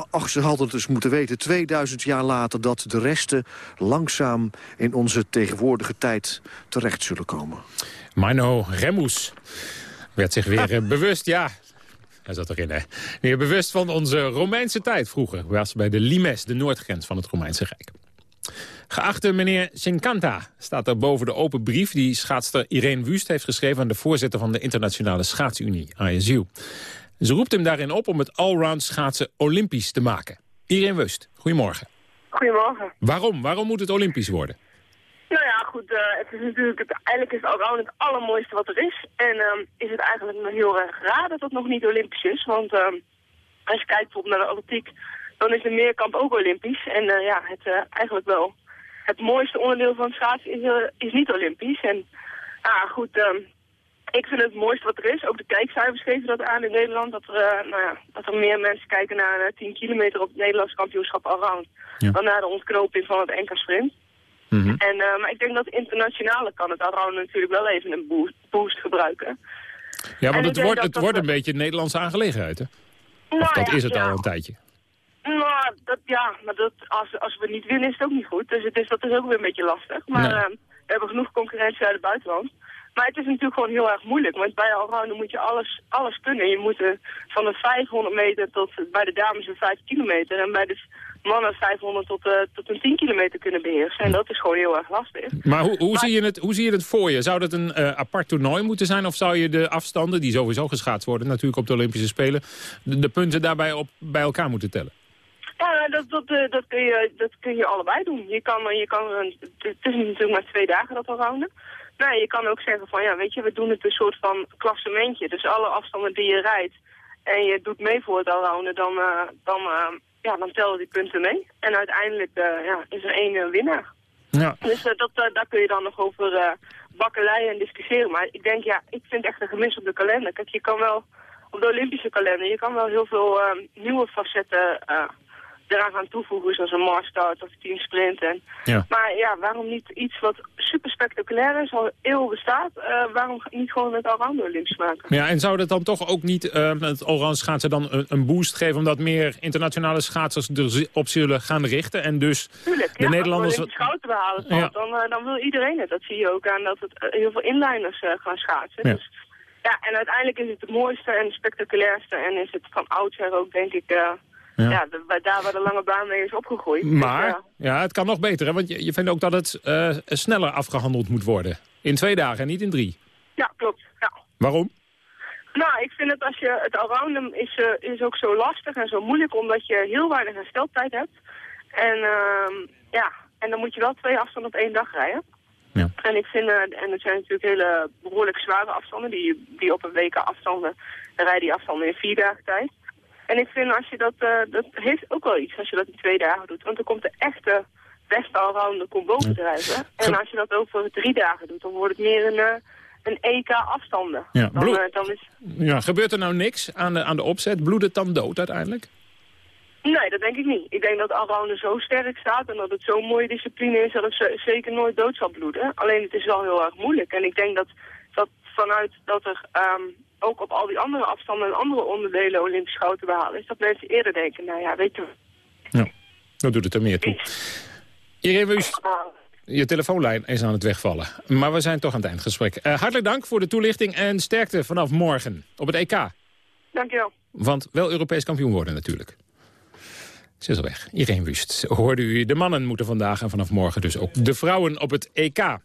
ach, ze hadden het dus moeten weten, 2000 jaar later... dat de resten langzaam in onze tegenwoordige tijd terecht zullen komen. Mino Remus werd zich weer uh, bewust, ja... Hij zat erin, hè. Weer bewust van onze Romeinse tijd vroeger. Was bij de Limes, de noordgrens van het Romeinse Rijk. Geachte meneer Sinkanta staat er boven de open brief... die schaatster Irene Wust heeft geschreven... aan de voorzitter van de Internationale Schaatsunie, ISU. Ze roept hem daarin op om het allround schaatsen olympisch te maken. Irene Wust, goedemorgen. Goedemorgen. Waarom? Waarom moet het olympisch worden? Nou ja, goed, uh, het is natuurlijk het, eigenlijk is het allround het allermooiste wat er is. En uh, is het eigenlijk nog heel erg raar dat het nog niet olympisch is. Want uh, als je kijkt bijvoorbeeld naar de atletiek, dan is de meerkamp ook olympisch. En ja, het eigenlijk wel het mooiste onderdeel van schaatsen is, is niet olympisch. En ah, goed, ik vind het het mooiste wat er is. Ook de kijkcijfers geven dat aan in Nederland. Dat er, nou ja, dat er meer mensen kijken naar 10 kilometer op het Nederlandse kampioenschap allround. Ja. Dan naar de ontknoping van het NK Sprint. Mm -hmm. en, uh, maar ik denk dat internationale kan het allround natuurlijk wel even een boost, boost gebruiken. Ja, want het wordt, het wordt een beetje een Nederlandse aangelegenheid, hè? Nou, of dat ja, is het ja. al een tijdje. Nou, dat, ja, maar dat, als, als we niet winnen is het ook niet goed. Dus het is, dat is ook weer een beetje lastig. Maar Nee. uh, we hebben genoeg concurrentie uit het buitenland. Maar het is natuurlijk gewoon heel erg moeilijk. Want bij allrounden moet je alles, alles kunnen. Je moet van de 500 meter tot bij de dames een 5 kilometer. En bij de mannen 500 tot, uh, tot een 10 kilometer kunnen beheersen. En dat is gewoon heel erg lastig. Maar hoe, hoe, Zie, je het, hoe zie je het voor je? Zou dat een uh, apart toernooi moeten zijn? Of zou je de afstanden, die sowieso geschaatst worden natuurlijk op de Olympische Spelen... de, de punten daarbij op, bij elkaar moeten tellen? Ja, dat, dat, dat, kun je, dat kun je allebei doen. Je kan, je kan, het is natuurlijk maar twee dagen dat allrounden. Nee, je kan ook zeggen van, ja, weet je, we doen het een soort van klassementje. Dus alle afstanden die je rijdt, en je doet mee voor het allrounden, dan, eh, dan, eh, ja, dan tellen die punten mee. En uiteindelijk eh, ja, is er één winnaar. Ja. Dus dat, daar kun je dan nog over bakkeleien en discussiëren. Maar ik denk, ja, ik vind echt een gemis op de kalender. Kijk, je kan wel op de Olympische kalender, je kan wel heel veel nieuwe facetten eraan gaan toevoegen, zoals een marsstart of team sprint. En, ja. Maar ja, waarom niet iets wat super spectaculair is, al eeuwen bestaat, uh, waarom niet gewoon het allrounder Olympisch maken? Ja, en zou dat dan toch ook niet uh, het allround schaatsen dan een, een, boost geven, omdat meer internationale schaatsers erop zullen gaan richten en dus Tuurlijk, de ja, Nederlanders... Als goud te behalen valt, Ja. dan, uh, dan wil iedereen het. Dat zie je ook aan dat het heel veel inliners gaan schaatsen. Ja. Dus, ja, en uiteindelijk is het het mooiste en het spectaculairste en is het van oudsher ook, denk ik... Ja. ja, de, bij- daar waar de lange baan mee is opgegroeid. Dus, Maar ja. ja, het kan nog beter, hè? want je, je vindt ook dat het eh, sneller afgehandeld moet worden. In twee dagen en niet in drie. ja, klopt. Ja. Waarom? Nou, ik vind het als je het allrounden is, eh, is ook zo lastig en zo moeilijk omdat je heel weinig hersteltijd hebt. En ehm, ja, en dan moet je wel twee afstanden op één dag rijden. Ja. En ik vind, eh, en het zijn natuurlijk hele behoorlijk zware afstanden, die, die op een week afstanden, dan rijden die afstanden in vier dagen tijd. En ik vind als je dat, eh, dat heeft ook wel iets als je dat in twee dagen doet. Want dan komt de echte beste allrounder komt boven drijven. En als je dat over drie dagen doet, dan wordt het meer een, eh, een EK afstanden. Ja, Dan, bloed- eh, dan is, Ja, gebeurt er nou niks aan de, aan de opzet? Bloedt het dan dood uiteindelijk? Nee, dat denk ik niet. Ik denk dat allrounder zo sterk staat en dat het zo'n mooie discipline is dat het ze- zeker nooit dood zal bloeden. Alleen het is wel heel erg moeilijk. En ik denk dat, dat vanuit dat er ehm, ook op al die andere afstanden en andere onderdelen Olympisch goud te behalen is, dat mensen eerder denken, nou ja, weet je Dat doet het er meer toe. Irene Wust, je telefoonlijn is aan het wegvallen. Maar we zijn toch aan het eindgesprek. Eh hartelijk dank voor de toelichting en sterkte vanaf morgen op het EK. Dankjewel. Want wel Europees kampioen worden natuurlijk. Ze is al weg. Irene Wust. Hoorde u, de mannen moeten vandaag en vanaf morgen dus ook de vrouwen op het EK.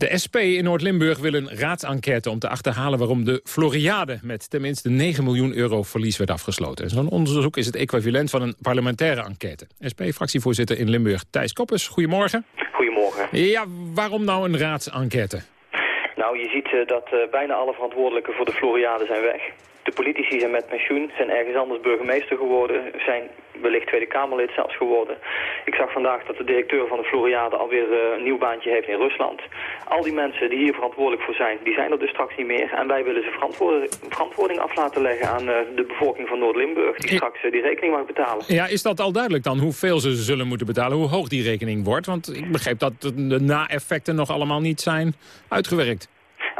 De SP in Noord-Limburg wil een raadsenquête om te achterhalen waarom de Floriade met tenminste 9 miljoen euro verlies werd afgesloten. Zo'n onderzoek is het equivalent van een parlementaire enquête. SP-fractievoorzitter in Limburg Thijs Koppers, goedemorgen. Goedemorgen. Ja, waarom nou een raadsenquête? Nou, je ziet eh, dat eh, bijna alle verantwoordelijken voor de Floriade zijn weg. De politici zijn met pensioen, zijn ergens anders burgemeester geworden, zijn wellicht Tweede Kamerlid zelfs geworden. Ik zag vandaag dat de directeur van de Floriade alweer eh, een nieuw baantje heeft in Rusland. Al die mensen die hier verantwoordelijk voor zijn, die zijn er dus straks niet meer. En wij willen ze verantwoording, verantwoording af laten leggen aan eh, de bevolking van Noord-Limburg, die straks eh, die rekening mag betalen. Ja, is dat al duidelijk dan hoeveel ze zullen moeten betalen, hoe hoog die rekening wordt? Want ik begreep dat de na-effecten nog allemaal niet zijn uitgewerkt.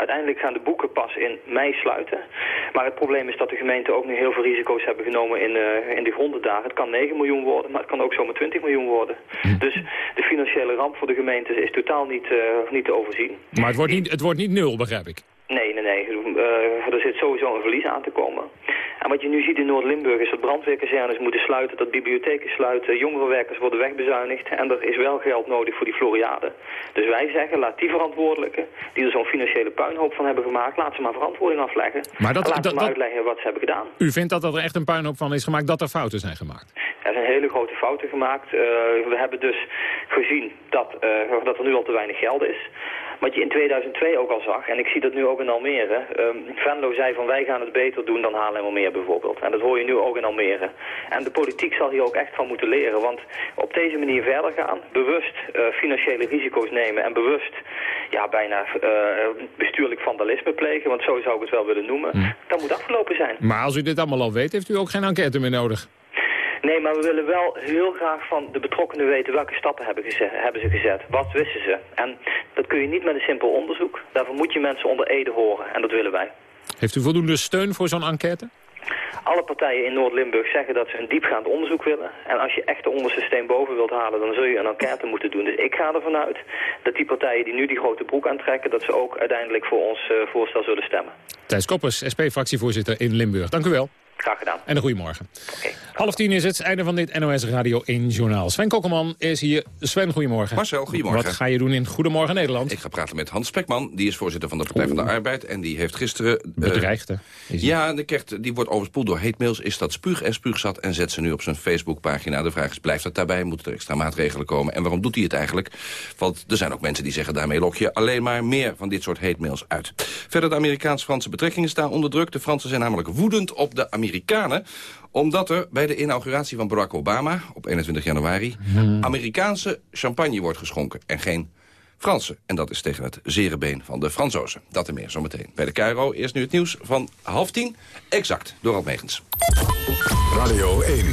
Uiteindelijk gaan de boeken pas in mei sluiten. Maar het probleem is dat de gemeenten ook nu heel veel risico's hebben genomen in, eh, in de grondendagen. Het kan 9 miljoen worden, maar het kan ook zomaar 20 miljoen worden. Dus de financiële ramp voor de gemeentes is totaal niet, eh, niet te overzien. Maar het wordt niet, het wordt niet nul, begrijp ik. Nee, nee, nee. Eh, er zit sowieso een verlies aan te komen. En wat je nu ziet in Noord-Limburg is dat brandweerkazernes moeten sluiten, dat bibliotheken sluiten, jongerenwerkers worden wegbezuinigd en er is wel geld nodig voor die Floriade. Dus wij zeggen, laat die verantwoordelijken, die er zo'n financiële puinhoop van hebben gemaakt, laat ze maar verantwoording afleggen. Maar dat- en laat dat- ze maar dat- uitleggen wat ze hebben gedaan. U vindt dat er echt een puinhoop van is gemaakt, dat er fouten zijn gemaakt? Er zijn hele grote fouten gemaakt. Eh, we hebben dus gezien dat, eh, dat er nu al te weinig geld is. Wat je in 2002 ook al zag, en ik zie dat nu ook in Almere. ehm, Venlo zei van wij gaan het beter doen dan Haarlemmermeer bijvoorbeeld. En dat hoor je nu ook in Almere. En de politiek zal hier ook echt van moeten leren. Want op deze manier verder gaan, bewust eh, financiële risico's nemen en bewust ja, bijna eh, bestuurlijk vandalisme plegen, want zo zou ik het wel willen noemen, dat moet afgelopen zijn. Maar als u dit allemaal al weet, heeft u ook geen enquête meer nodig. Nee, maar we willen wel heel graag van de betrokkenen weten welke stappen hebben, gezet, hebben ze gezet. Wat wisten ze? En dat kun je niet met een simpel onderzoek. Daarvoor moet je mensen onder ede horen en dat willen wij. Heeft u voldoende steun voor zo'n enquête? Alle partijen in Noord-Limburg zeggen dat ze een diepgaand onderzoek willen. En als je echt de onderste steen boven wilt halen, dan zul je een enquête moeten doen. Dus ik ga ervan uit dat die partijen die nu die grote broek aantrekken, dat ze ook uiteindelijk voor ons eh, voorstel zullen stemmen. Thijs Koppers, SP-fractievoorzitter in Limburg. Dank u wel. Graag gedaan. En een goedemorgen. Half tien is het, einde van dit NOS Radio 1 Journaal. Sven Kokkelman is hier. Sven, goedemorgen. Marcel, goedemorgen. Wat ga je doen in Goedemorgen Nederland? Ik ga praten met Hans Spekman, die is voorzitter van de Partij van de Arbeid. En die heeft gisteren... eh, Bedreigd, hè? Ja, die, krijgt, die wordt overspoeld door heetmails. Is dat spuug en spuugzat en zet ze nu op zijn Facebookpagina. De vraag is, blijft dat daarbij? Moeten er extra maatregelen komen? En waarom doet hij het eigenlijk? Want er zijn ook mensen die zeggen, daarmee lok je alleen maar meer van dit soort heetmails uit. Verder de Amerikaans-Franse betrekkingen staan onder druk. De Fransen zijn namelijk woedend op de Amerikanen omdat er bij de inauguratie van Barack Obama op 21 januari... Amerikaanse champagne wordt geschonken en geen Franse. En dat is tegen het zere been van de Fransozen. Dat en meer zometeen. Bij de Cairo eerst nu het nieuws van half tien. Exact, door Megens. Radio 1,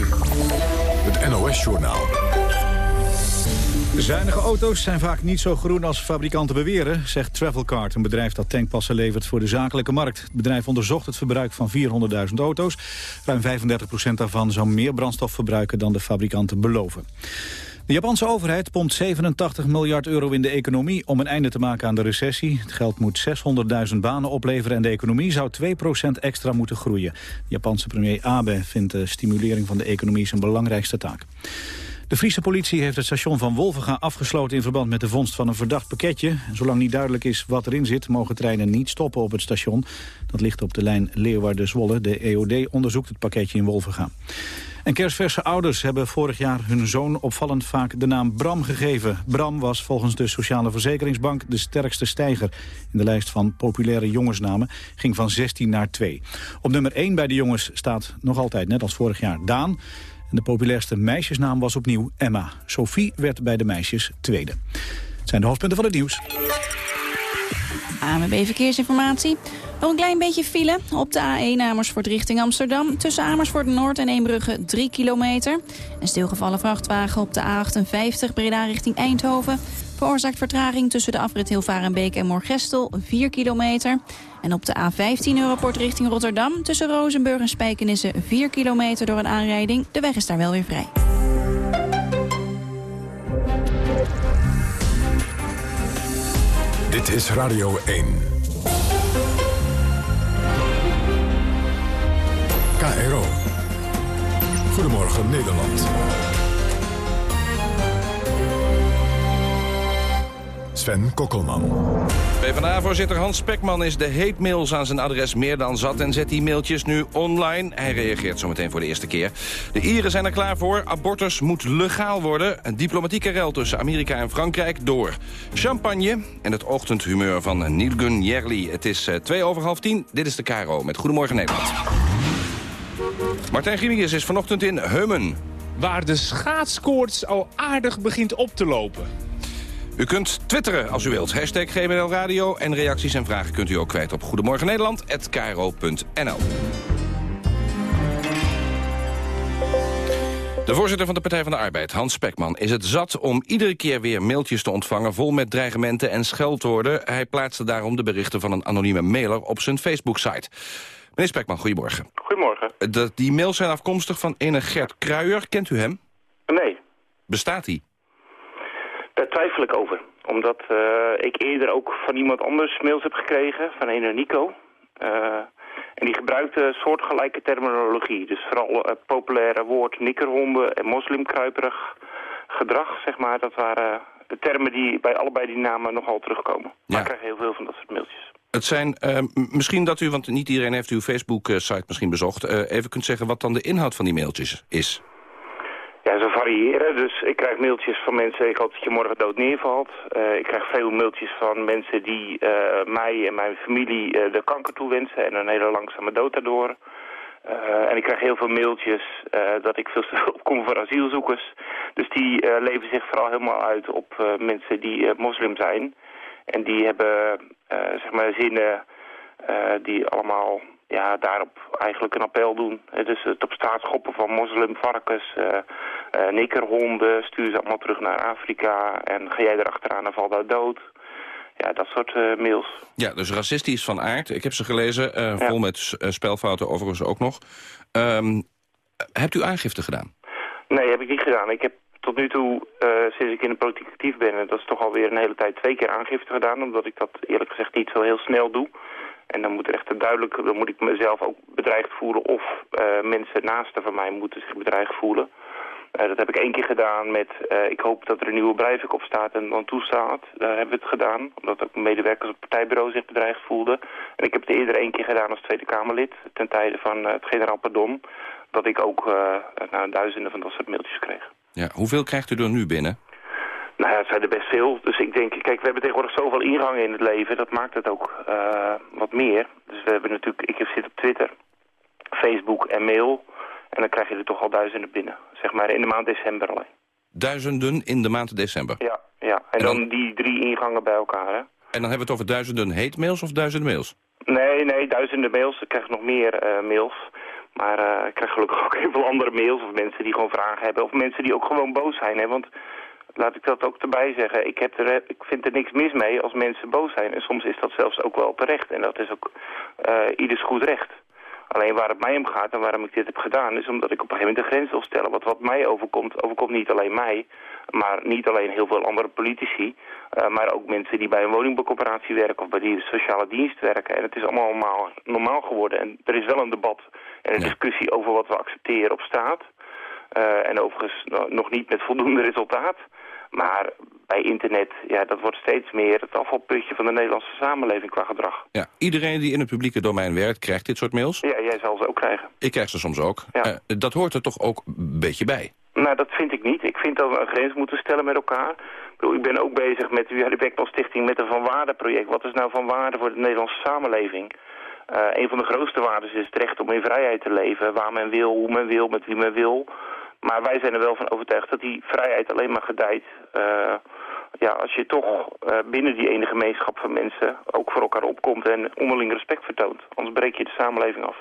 het NOS-journaal. Zuinige auto's zijn vaak niet zo groen als fabrikanten beweren, zegt Travelcard, een bedrijf dat tankpassen levert voor de zakelijke markt. Het bedrijf onderzocht het verbruik van 400.000 auto's. Ruim 35% daarvan zou meer brandstof verbruiken dan de fabrikanten beloven. De Japanse overheid pompt 87 miljard euro in de economie om een einde te maken aan de recessie. Het geld moet 600.000 banen opleveren en de economie zou 2% extra moeten groeien. De Japanse premier Abe vindt de stimulering van de economie zijn belangrijkste taak. De Friese politie heeft het station van Wolvenga afgesloten in verband met de vondst van een verdacht pakketje. Zolang niet duidelijk is wat erin zit, mogen treinen niet stoppen op het station. Dat ligt op de lijn Leeuwarden-Zwolle. De EOD onderzoekt het pakketje in Wolvenga. En kerstverse ouders hebben vorig jaar hun zoon opvallend vaak de naam Bram gegeven. Bram was volgens de Sociale Verzekeringsbank de sterkste stijger in de lijst van populaire jongensnamen. Ging van 16 naar 2. Op nummer 1 bij de jongens staat nog altijd, net als vorig jaar, Daan. En de populairste meisjesnaam was opnieuw Emma. Sophie werd bij de meisjes tweede. Het zijn de hoofdpunten van het nieuws. AMB Verkeersinformatie. Nog een klein beetje file op de A1 Amersfoort richting Amsterdam. Tussen Amersfoort Noord en Eembrugge 3 kilometer. Een stilgevallen vrachtwagen op de A58 Breda richting Eindhoven. Veroorzaakt vertraging tussen de afrit Hilvarenbeek en Moorgestel 4 kilometer. En op de A15 Europort richting Rotterdam tussen Rozenburg en Spijkenisse 4 kilometer door een aanrijding. De weg is daar wel weer vrij. Dit is Radio 1. KRO. Goedemorgen Nederland. Sven Kokkelman. PvdA-voorzitter Hans Spekman is de heetmails aan zijn adres meer dan zat... en zet die mailtjes nu online. Hij reageert zometeen voor de eerste keer. De Ieren zijn er klaar voor. Abortus moet legaal worden. Een diplomatieke rel tussen Amerika en Frankrijk door. Champagne en het ochtendhumeur van Nilgun Jerli. Het is uh, twee over half tien. Dit is de Caro met Goedemorgen Nederland. Martijn Grimius is vanochtend in Heumen. Waar de schaatskoorts al aardig begint op te lopen. U kunt twitteren als u wilt. Hashtag Radio. En reacties en vragen kunt u ook kwijt op Goedemorgen. De voorzitter van de Partij van de Arbeid, Hans Spekman, is het zat om iedere keer weer mailtjes te ontvangen vol met dreigementen en scheldwoorden. Hij plaatste daarom de berichten van een anonieme mailer op zijn Facebook-site. Meneer Spekman, goedemorgen. Goedemorgen. De, die mails zijn afkomstig van ene Gert Kruijer. Kent u hem? Nee. Bestaat hij? Daar twijfel ik over. Omdat uh, ik eerder ook van iemand anders mails heb gekregen, van een Nico. Uh, en die gebruikte soortgelijke terminologie. Dus vooral het populaire woord nikkerhonden en moslimkruiperig gedrag, zeg maar. Dat waren de termen die bij allebei die namen nogal terugkomen. Ja. Maar ik krijg heel veel van dat soort mailtjes. Het zijn, uh, misschien dat u, want niet iedereen heeft uw Facebook-site misschien bezocht... Uh, even kunt zeggen wat dan de inhoud van die mailtjes is. Ja, ze variëren. Dus ik krijg mailtjes van mensen, ik hoop dat je morgen dood neervalt. Uh, ik krijg veel mailtjes van mensen die uh, mij en mijn familie uh, de kanker toewensen en een hele langzame dood daardoor. en ik krijg heel veel mailtjes dat ik veel te veel (laughs) opkom voor asielzoekers. Dus die leven zich vooral helemaal uit op mensen die moslim zijn. En die hebben zeg maar zinnen die allemaal ja, daarop eigenlijk een appel doen. Dus het op straat schoppen van moslimvarkens, uh, uh, nikkerhonden, stuur ze allemaal terug naar Afrika en ga jij erachteraan en val daar dood. Ja, dat soort uh, mails. Ja, dus racistisch van aard. Ik heb ze gelezen, vol met spelfouten overigens ook nog. Um, hebt u aangifte gedaan? Nee, heb ik niet gedaan. Ik heb tot nu toe, sinds ik in de politiek actief ben, en dat is toch alweer een hele tijd twee keer aangifte gedaan, omdat ik dat eerlijk gezegd niet zo heel snel doe. En dan moet er echt duidelijk, dan moet ik mezelf ook bedreigd voelen of uh, mensen naasten van mij moeten zich bedreigd voelen. Uh, dat heb ik één keer gedaan met, uh, ik hoop dat er een nieuwe Breivik op staat en dan toestaat. Daar hebben we het gedaan, omdat ook medewerkers op het partijbureau zich bedreigd voelden. En ik heb het eerder één keer gedaan als Tweede Kamerlid, ten tijde van het generaal Pardon. Dat ik ook nou, duizenden van dat soort mailtjes kreeg. Ja, hoeveel krijgt u er nu binnen? Nou ja, het zijn er best veel. Dus ik denk, kijk, we hebben tegenwoordig zoveel ingangen in het leven. Dat maakt het ook uh, wat meer. Dus we hebben natuurlijk, ik zit op Twitter, Facebook en mail. En dan krijg je er toch al duizenden binnen. Zeg maar in de maand december alleen. Duizenden in de maand december? Ja, ja. En, dan, die drie ingangen bij elkaar, hè. En dan hebben we het over duizenden hate mails of duizenden mails? Nee, nee, duizenden mails. Ik krijg nog meer uh, mails. Maar uh, ik krijg gelukkig (laughs) ook heel veel andere mails of mensen die gewoon vragen hebben. Of mensen die ook gewoon boos zijn, hè. Want laat ik dat ook erbij zeggen. Ik, heb er, ik vind er niks mis mee als mensen boos zijn. En soms is dat zelfs ook wel terecht. En dat is ook uh, ieders goed recht. Alleen waar het mij om gaat en waarom ik dit heb gedaan... is omdat ik op een gegeven moment een grens wil stellen. Want wat mij overkomt, overkomt niet alleen mij... maar niet alleen heel veel andere politici... Uh, maar ook mensen die bij een woningbouwcoöperatie werken... of bij die sociale dienst werken. En het is allemaal normaal, normaal geworden. En er is wel een debat en een ja. discussie over wat we accepteren op straat... Uh, en overigens nog niet met voldoende resultaat... Maar bij internet, ja, dat wordt steeds meer het afvalputje van de Nederlandse samenleving qua gedrag. Ja, iedereen die in het publieke domein werkt, krijgt dit soort mails? Ja, jij zal ze ook krijgen. Ik krijg ze soms ook. Ja. Uh, dat hoort er toch ook een beetje bij? Nou, dat vind ik niet. Ik vind dat we een grens moeten stellen met elkaar. Ik, bedoel, ik ben ook bezig met de Bekman Stichting met een Van Waarde project. Wat is nou van waarde voor de Nederlandse samenleving? Uh, een van de grootste waarden is het recht om in vrijheid te leven. Waar men wil, hoe men wil, met wie men wil. Maar wij zijn er wel van overtuigd dat die vrijheid alleen maar gedijt... Uh, ja, als je toch uh, binnen die ene gemeenschap van mensen ook voor elkaar opkomt en onderling respect vertoont. Anders breek je de samenleving af.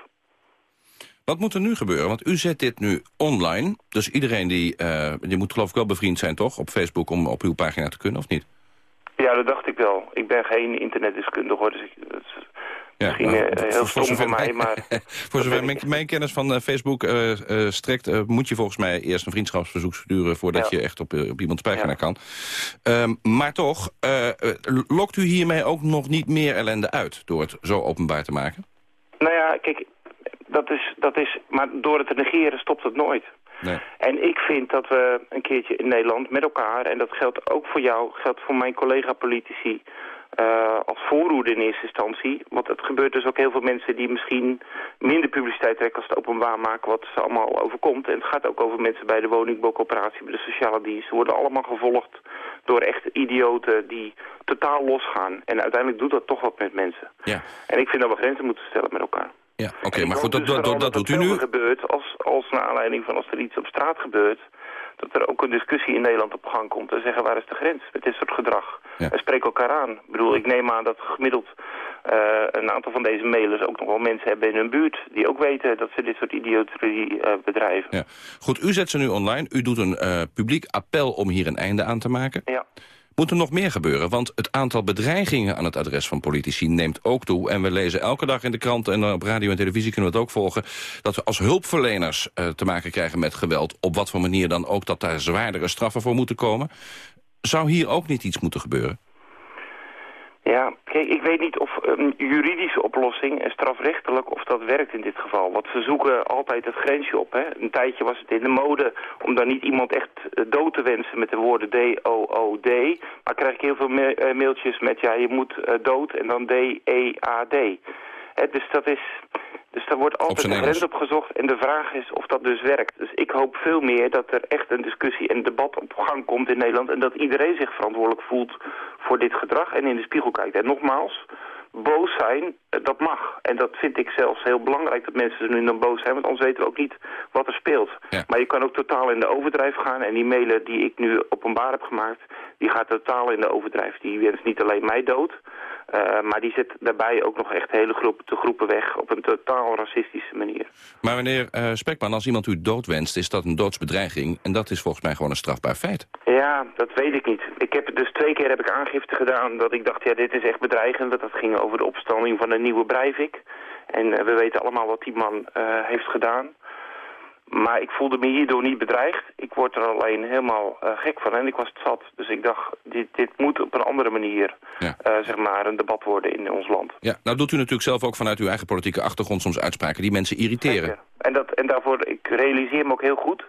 Wat moet er nu gebeuren? Want u zet dit nu online. Dus iedereen die, uh, die moet geloof ik wel bevriend zijn toch? Op Facebook om op uw pagina te kunnen, of niet? Ja, dat dacht ik wel. Ik ben geen internetdeskundige hoor, dus ik, ja, Misschien nou, uh, heel stom van mij, maar... (laughs) voor zover mijn, mijn, kennis van uh, Facebook uh, strekt... moet je volgens mij eerst een vriendschapsverzoek sturen... voordat ja. je echt op, op iemands pagina ja. kan. Um, maar toch, lokt u hiermee ook nog niet meer ellende uit... door het zo openbaar te maken? Nou ja, kijk, dat is, dat is... Maar door het te negeren stopt het nooit. Nee. En ik vind dat we een keertje in Nederland met elkaar... en dat geldt ook voor jou, geldt voor mijn collega-politici... Uh, als voorhoede in eerste instantie. Want het gebeurt dus ook heel veel mensen die misschien minder publiciteit trekken als het openbaar maken wat ze allemaal overkomt. En het gaat ook over mensen bij de woningbouwcoöperatie, bij de sociale dienst. Ze worden allemaal gevolgd door echt idioten die totaal losgaan. En uiteindelijk doet dat toch wat met mensen. Ja. En ik vind dat we grenzen moeten stellen met elkaar. Ja, oké, okay, maar goed, dat, dus dat, dat, dat doet u nu. gebeurt als, als naar aanleiding van als er iets op straat gebeurt dat er ook een discussie in Nederland op gang komt. En zeggen waar is de grens met dit soort gedrag. Ja. Wij spreken elkaar aan. Ik bedoel, ik neem aan dat gemiddeld uh, een aantal van deze mailers ook nog wel mensen hebben in hun buurt... die ook weten dat ze dit soort idioterie uh, bedrijven. Ja. Goed, u zet ze nu online. U doet een uh, publiek appel om hier een einde aan te maken. Ja. Moet er nog meer gebeuren? Want het aantal bedreigingen aan het adres van politici neemt ook toe. En we lezen elke dag in de krant en op radio en televisie kunnen we het ook volgen... dat we als hulpverleners uh, te maken krijgen met geweld. Op wat voor manier dan ook dat daar zwaardere straffen voor moeten komen. Zou hier ook niet iets moeten gebeuren? Ja, ik weet niet of een juridische oplossing en strafrechtelijk of dat werkt in dit geval. Want ze zoeken altijd het grensje op. Hè. Een tijdje was het in de mode om dan niet iemand echt dood te wensen met de woorden D-O-O-D. Maar krijg ik heel veel ma mailtjes met ja, je moet dood en dan D-E-A-D. Dus dat is... Dus daar wordt altijd een grens op gezocht en de vraag is of dat dus werkt. Dus ik hoop veel meer dat er echt een discussie en debat op gang komt in Nederland... en dat iedereen zich verantwoordelijk voelt voor dit gedrag en in de spiegel kijkt. En nogmaals, boos zijn, dat mag. En dat vind ik zelfs heel belangrijk dat mensen nu dan boos zijn... want anders weten we ook niet wat er speelt. Ja. Maar je kan ook totaal in de overdrijf gaan... en die mailen die ik nu openbaar heb gemaakt... die gaat totaal in de overdrijf. Die wenst niet alleen mij dood... Uh, maar die zet daarbij ook nog echt hele groepen, de groepen weg op een totaal racistische manier. Maar meneer uh, Spekman, als iemand u doodwenst, is dat een doodsbedreiging. En dat is volgens mij gewoon een strafbaar feit. Ja, dat weet ik niet. Ik heb dus twee keer heb ik aangifte gedaan dat ik dacht, ja, dit is echt bedreigend. Dat ging over de opstanding van een nieuwe Breivik. En uh, we weten allemaal wat die man heeft gedaan. Maar ik voelde me hierdoor niet bedreigd. Ik word er alleen helemaal eh, gek van en ik was het zat. Dus ik dacht, dit, dit moet op een andere manier Ja. eh, zeg maar een debat worden in ons land. Ja, nou doet u natuurlijk zelf ook vanuit uw eigen politieke achtergrond soms uitspraken die mensen irriteren. En, dat, en daarvoor, ik realiseer me ook heel goed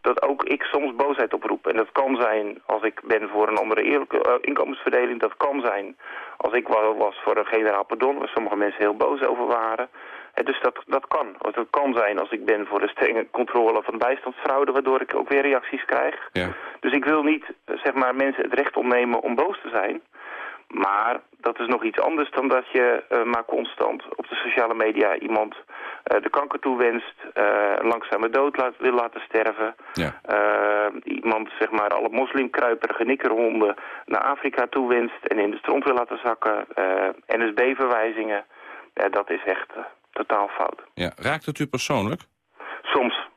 dat ook ik soms boosheid oproep. En dat kan zijn als ik ben voor een andere eerlijke eh, inkomensverdeling. Dat kan zijn als ik wel was voor een generaal pardon, waar sommige mensen heel boos over waren. En dus dat, dat kan. Dat kan zijn als ik ben voor een strenge controle van bijstandsfraude, waardoor ik ook weer reacties krijg. Ja. Dus ik wil niet, eh, zeg maar, mensen het recht ontnemen om boos te zijn. Maar dat is nog iets anders dan dat je eh, maar constant op de sociale media iemand eh, de kanker toewenst, een langzame dood laat, wil laten sterven. Ja. Iemand, zeg maar, alle moslimkruiperige nikkerhonden naar Afrika toewenst en in de stront wil laten zakken. NSB-verwijzingen, ja, dat is echt totaal fout. Ja. Raakt het u persoonlijk? Soms.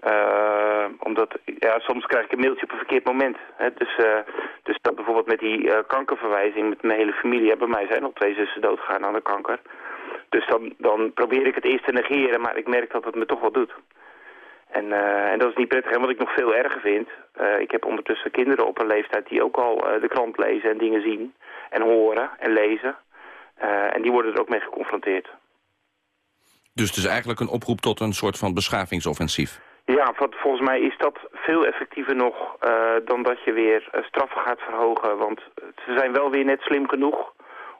Eh, omdat, ja, soms krijg ik een mailtje op een verkeerd moment. Hè? Dus, eh, dus dat bijvoorbeeld met die eh, kankerverwijzing met mijn hele familie. Ja, bij mij zijn al twee zussen doodgegaan aan de kanker. Dus dan, dan probeer ik het eerst te negeren, maar ik merk dat het me toch wel doet. En, en dat is niet prettig. En wat ik nog veel erger vind, ik heb ondertussen kinderen op een leeftijd die ook al de krant lezen en dingen zien en horen en lezen. En die worden er ook mee geconfronteerd. Dus het is eigenlijk een oproep tot een soort van beschavingsoffensief. Ja, want volgens mij is dat veel effectiever nog eh, dan dat je weer eh, straffen gaat verhogen. Want ze zijn wel weer net slim genoeg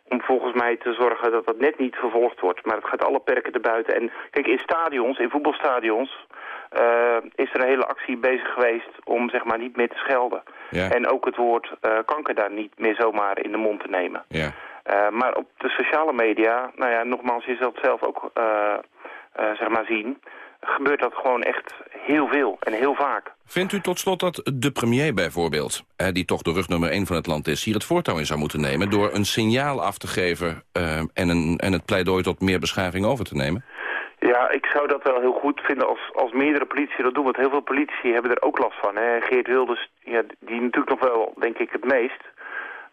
om volgens mij te zorgen dat dat net niet vervolgd wordt. Maar het gaat alle perken erbuiten. En kijk, in stadions, in voetbalstadions, eh, is er een hele actie bezig geweest om zeg maar niet meer te schelden. Ja. En ook het woord kanker daar niet meer zomaar in de mond te nemen. Ja. Eh, maar op de sociale media, nou ja, nogmaals, je zult het zelf ook eh, eh, zeg maar zien, gebeurt dat gewoon echt heel veel en heel vaak. Vindt u tot slot dat de premier bijvoorbeeld, die toch de rug nummer 1 van het land is... hier het voortouw in zou moeten nemen door een signaal af te geven... en, een, en het pleidooi tot meer beschaving over te nemen? Ja, ik zou dat wel heel goed vinden als, als meerdere politici dat doen. Want heel veel politici hebben er ook last van. Hè. Geert Wilders, ja, die natuurlijk nog wel, denk ik, het meest.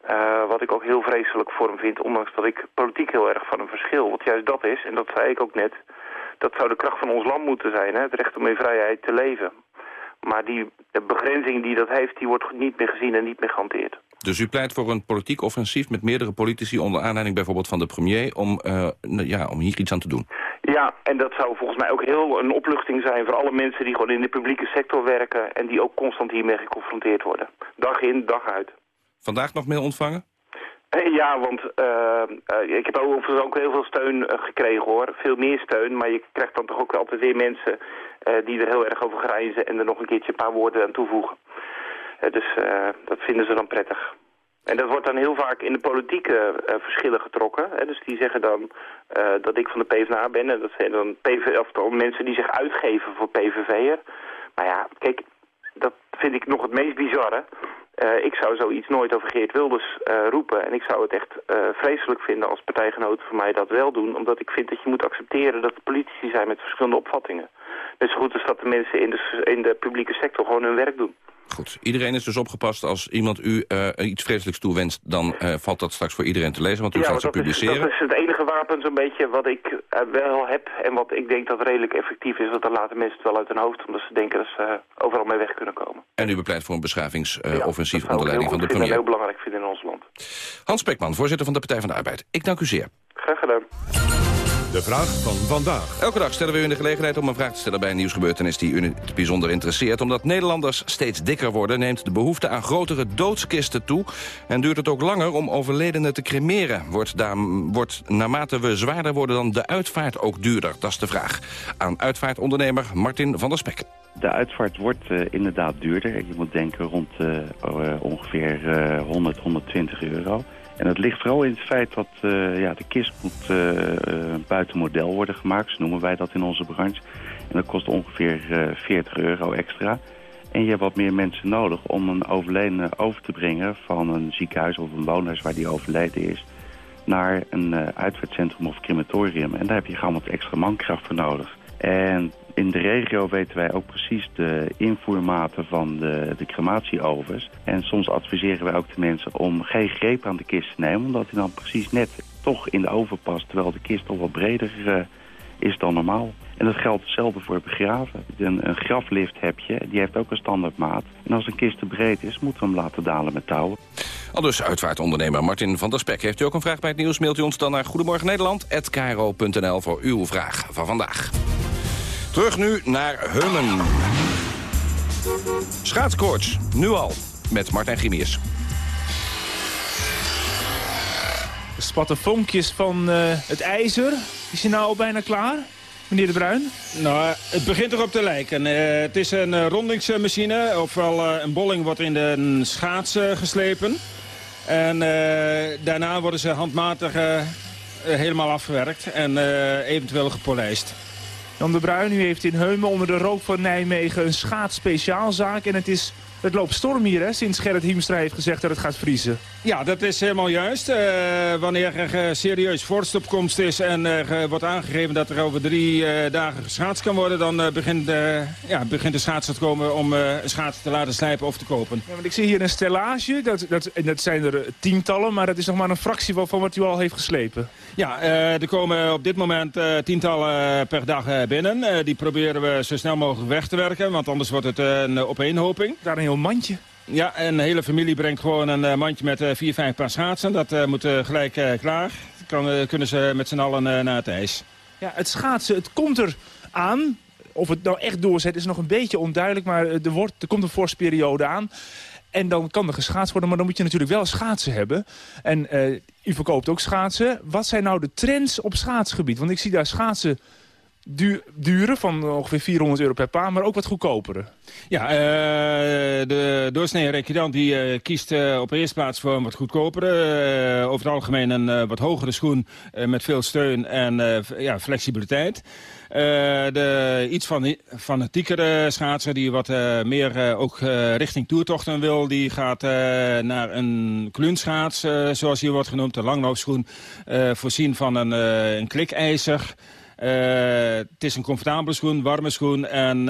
Eh, wat ik ook heel vreselijk voor hem vind, ondanks dat ik politiek heel erg van hem verschil. Want juist dat is, en dat zei ik ook net, dat zou de kracht van ons land moeten zijn. Hè? Het recht om in vrijheid te leven. Maar die de begrenzing die dat heeft, die wordt niet meer gezien en niet meer gehanteerd. Dus u pleit voor een politiek offensief met meerdere politici... onder aanleiding bijvoorbeeld van de premier... om, eh, ja, om hier iets aan te doen. Ja, en dat zou volgens mij ook heel een opluchting zijn voor alle mensen die gewoon in de publieke sector werken en die ook constant hiermee geconfronteerd worden. Dag in, dag uit. Vandaag nog mail ontvangen? Eh, Ja, want eh, eh, ik heb overigens ook heel veel steun gekregen hoor. Veel meer steun, maar je krijgt dan toch ook altijd weer mensen die er heel erg over grijzen en er nog een keertje een paar woorden aan toevoegen. Dus dat vinden ze dan prettig. En dat wordt dan heel vaak in de politieke verschillen getrokken. Hè? Dus die zeggen dan dat ik van de PvdA ben. En dat zijn dan, PV, of mensen die zich uitgeven voor PVV'er. Maar ja, kijk, dat vind ik nog het meest bizarre. Eh, ik zou zoiets nooit over Geert Wilders eh, roepen. En ik zou het echt eh, vreselijk vinden als partijgenoten van mij dat wel doen. Omdat ik vind dat je moet accepteren dat er politici zijn met verschillende opvattingen. Zo goed als dat de mensen in de, in de publieke sector gewoon hun werk doen. Goed, iedereen is dus opgepast. Als iemand u eh, iets vreselijks toewenst... dan eh, valt dat straks voor iedereen te lezen, want u gaat want ze dat is, publiceren. dat is het enige wapen zo'n beetje wat ik eh, wel heb en wat ik denk dat redelijk effectief is. Want dan laten mensen het wel uit hun hoofd, omdat ze denken dat ze overal mee weg kunnen komen. En u bepleit voor een beschavingsoffensief Dat onder leiding van de premier. heel belangrijk vinden in ons land. Hans Spekman, voorzitter van de Partij van de Arbeid. Ik dank u zeer. Graag gedaan. De vraag van vandaag. Elke dag stellen we u in de gelegenheid om een vraag te stellen bij een nieuwsgebeurtenis die u bijzonder interesseert. Omdat Nederlanders steeds dikker worden, neemt de behoefte aan grotere doodskisten toe. En duurt het ook langer om overledenen te cremeren. Wordt, daar, wordt naarmate we zwaarder worden dan de uitvaart ook duurder? Dat is de vraag. Aan uitvaartondernemer Martin van der Spek. De uitvaart wordt eh, inderdaad duurder. Je moet denken rond eh, eh, ongeveer eh, 100, 120 euro. En dat ligt vooral in het feit dat eh, ja, de kist moet eh, eh, buiten model worden gemaakt. Zo noemen wij dat in onze branche. En dat kost ongeveer eh 40 euro extra. En je hebt wat meer mensen nodig om een overledene over te brengen van een ziekenhuis of een woonhuis waar die overleden is naar een uitvaartcentrum of crematorium. En daar heb je gewoon wat extra mankracht voor nodig. En in de regio weten wij ook precies de invoermaten van de, de crematieovens. En soms adviseren wij ook de mensen om geen greep aan de kist te nemen... omdat die dan precies net toch in de oven past... terwijl de kist toch wat breder eh, is dan normaal. En dat geldt hetzelfde voor begraven. Een, een graflift heb je, die heeft ook een standaardmaat. En als een kist te breed is, moeten we hem laten dalen met touwen. Al dus uitvaartondernemer Martin van der Spek. Heeft u ook een vraag bij het nieuws? Mailt u ons dan naar Goedemorgen Nederland@kro.nl voor uw vraag van vandaag. Terug nu naar Hummen. Schaatskoorts, nu al, met Martijn Grimiers. De spatten vonkjes van uh, het ijzer. Is hij nou al bijna klaar? Meneer De Bruin? Nou, het begint erop te lijken. Uh, het is een uh, rondingsmachine. Ofwel een bolling wordt in de schaats geslepen. En daarna worden ze handmatig helemaal afgewerkt en eventueel gepolijst. Jan De Bruin, u heeft in Heumen onder de rook van Nijmegen een schaatsspeciaalzaak. En het is het loopt storm hier, hè, sinds Gerrit Hiemstra heeft gezegd dat het gaat vriezen. Ja, dat is helemaal juist. Uh, wanneer er uh, serieus vorstopkomst is en er uh, wordt aangegeven dat er over drie dagen geschaatst kan worden... dan begint, ja, begint de schaatser te komen om een schaats te laten slijpen of te kopen. Ja, want ik zie hier een stellage, dat, dat, dat zijn er tientallen... maar dat is nog maar een fractie van wat u al heeft geslepen. Ja, er komen op dit moment tientallen per dag binnen. die proberen we zo snel mogelijk weg te werken, want anders wordt het een opeenhoping. Daar een heel mandje. Ja, een hele familie brengt gewoon een uh, mandje met uh, vier, vijf paar schaatsen. Dat uh, moet gelijk klaar. Dan kunnen ze met z'n allen naar het ijs. Ja, het schaatsen, het komt er aan. Of het nou echt doorzet is nog een beetje onduidelijk. Maar er, wordt, er komt een vorstperiode aan. En dan kan er geschaatst worden, maar dan moet je natuurlijk wel schaatsen hebben. En u verkoopt ook schaatsen. Wat zijn nou de trends op schaatsgebied? Want ik zie daar schaatsen duren van ongeveer 400 euro per paar, maar ook wat goedkopere. Ja, uh, de doorsnee recreant die uh, kiest uh, op eerste plaats voor een wat goedkopere. over het algemeen een wat hogere schoen met veel steun en ja, flexibiliteit. de iets van, fanatiekere schaatser die wat meer ook richting toertochten wil... die gaat naar een klunschaats, zoals hier wordt genoemd, een langloopschoen... voorzien van een, een klikijzer... Uh, het is een comfortabele schoen, warme schoen en uh,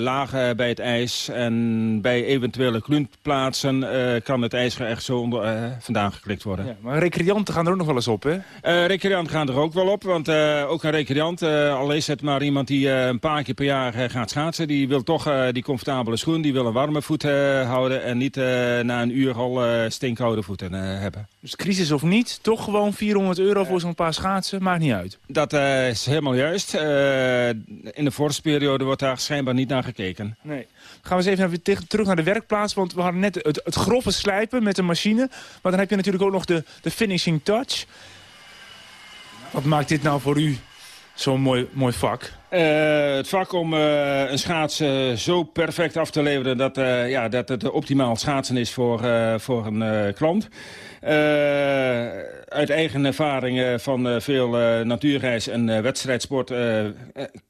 laag bij het ijs. En bij eventuele kluntplaatsen uh, kan het ijs er echt zo onder, vandaan geklikt worden. Ja, maar recreanten gaan er ook nog wel eens op, hè? recreanten gaan er ook wel op, want ook een recreant, al is het maar iemand die een paar keer per jaar gaat schaatsen... die wil toch die comfortabele schoen, die wil een warme voet houden... en niet na een uur al stinkkoude voeten hebben. Dus crisis of niet, toch gewoon 400 euro voor zo'n paar schaatsen, maakt niet uit? Dat is helemaal helemaal juist. Uh, in de vorstperiode wordt daar schijnbaar niet naar gekeken. Nee. Gaan we eens even naar, terug naar de werkplaats. Want we hadden net het, het grove slijpen met de machine. Maar dan heb je natuurlijk ook nog de, de finishing touch. Wat maakt dit nou voor u zo'n mooi, mooi vak? Uh, het vak om uh, een schaats uh, zo perfect af te leveren... dat, ja, dat het optimaal schaatsen is voor, voor een klant. uit eigen ervaring van veel natuurreis en wedstrijdsport...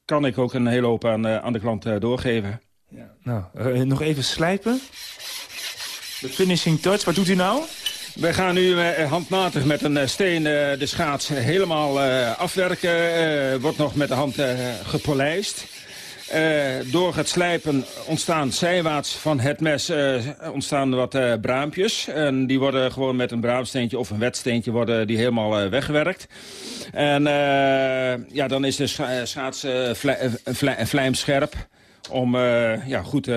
kan ik ook een hele hoop aan, aan de klant doorgeven. Ja. Nou, nog even slijpen. De finishing touch, wat doet u nou? We gaan nu uh, handmatig met een uh, steen uh, de schaats helemaal afwerken. wordt nog met de hand gepolijst. door het slijpen ontstaan zijwaarts van het mes ontstaan wat braampjes. En die worden gewoon met een braamsteentje of een wetsteentje worden die helemaal weggewerkt. En ja, dan is de schaats vlijmscherp om ja, goed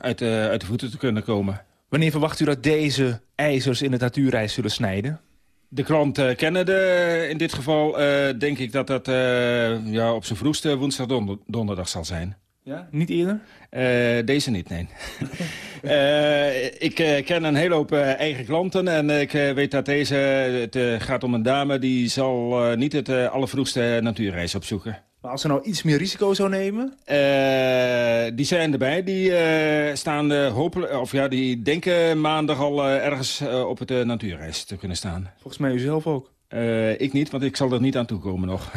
uit, de, uit de voeten te kunnen komen. Wanneer verwacht u dat deze ijzers in het natuurreis zullen snijden? De klant uh, kennen de, in dit geval uh, denk ik dat dat uh, ja, op zijn vroegste woensdag donder, donderdag zal zijn. Ja, niet eerder? deze niet, nee. (laughs) ik ken een hele hoop eigen klanten en ik weet dat deze, het gaat om een dame, die zal niet het allervroegste natuurreis opzoeken. Maar als ze nou iets meer risico zou nemen? Uh, die zijn erbij. Die uh, staan uh, hopelijk, of ja, die denken maandag al ergens op het natuurreis te kunnen staan. Volgens mij u zelf ook. ik niet, want ik zal er niet aan toekomen nog.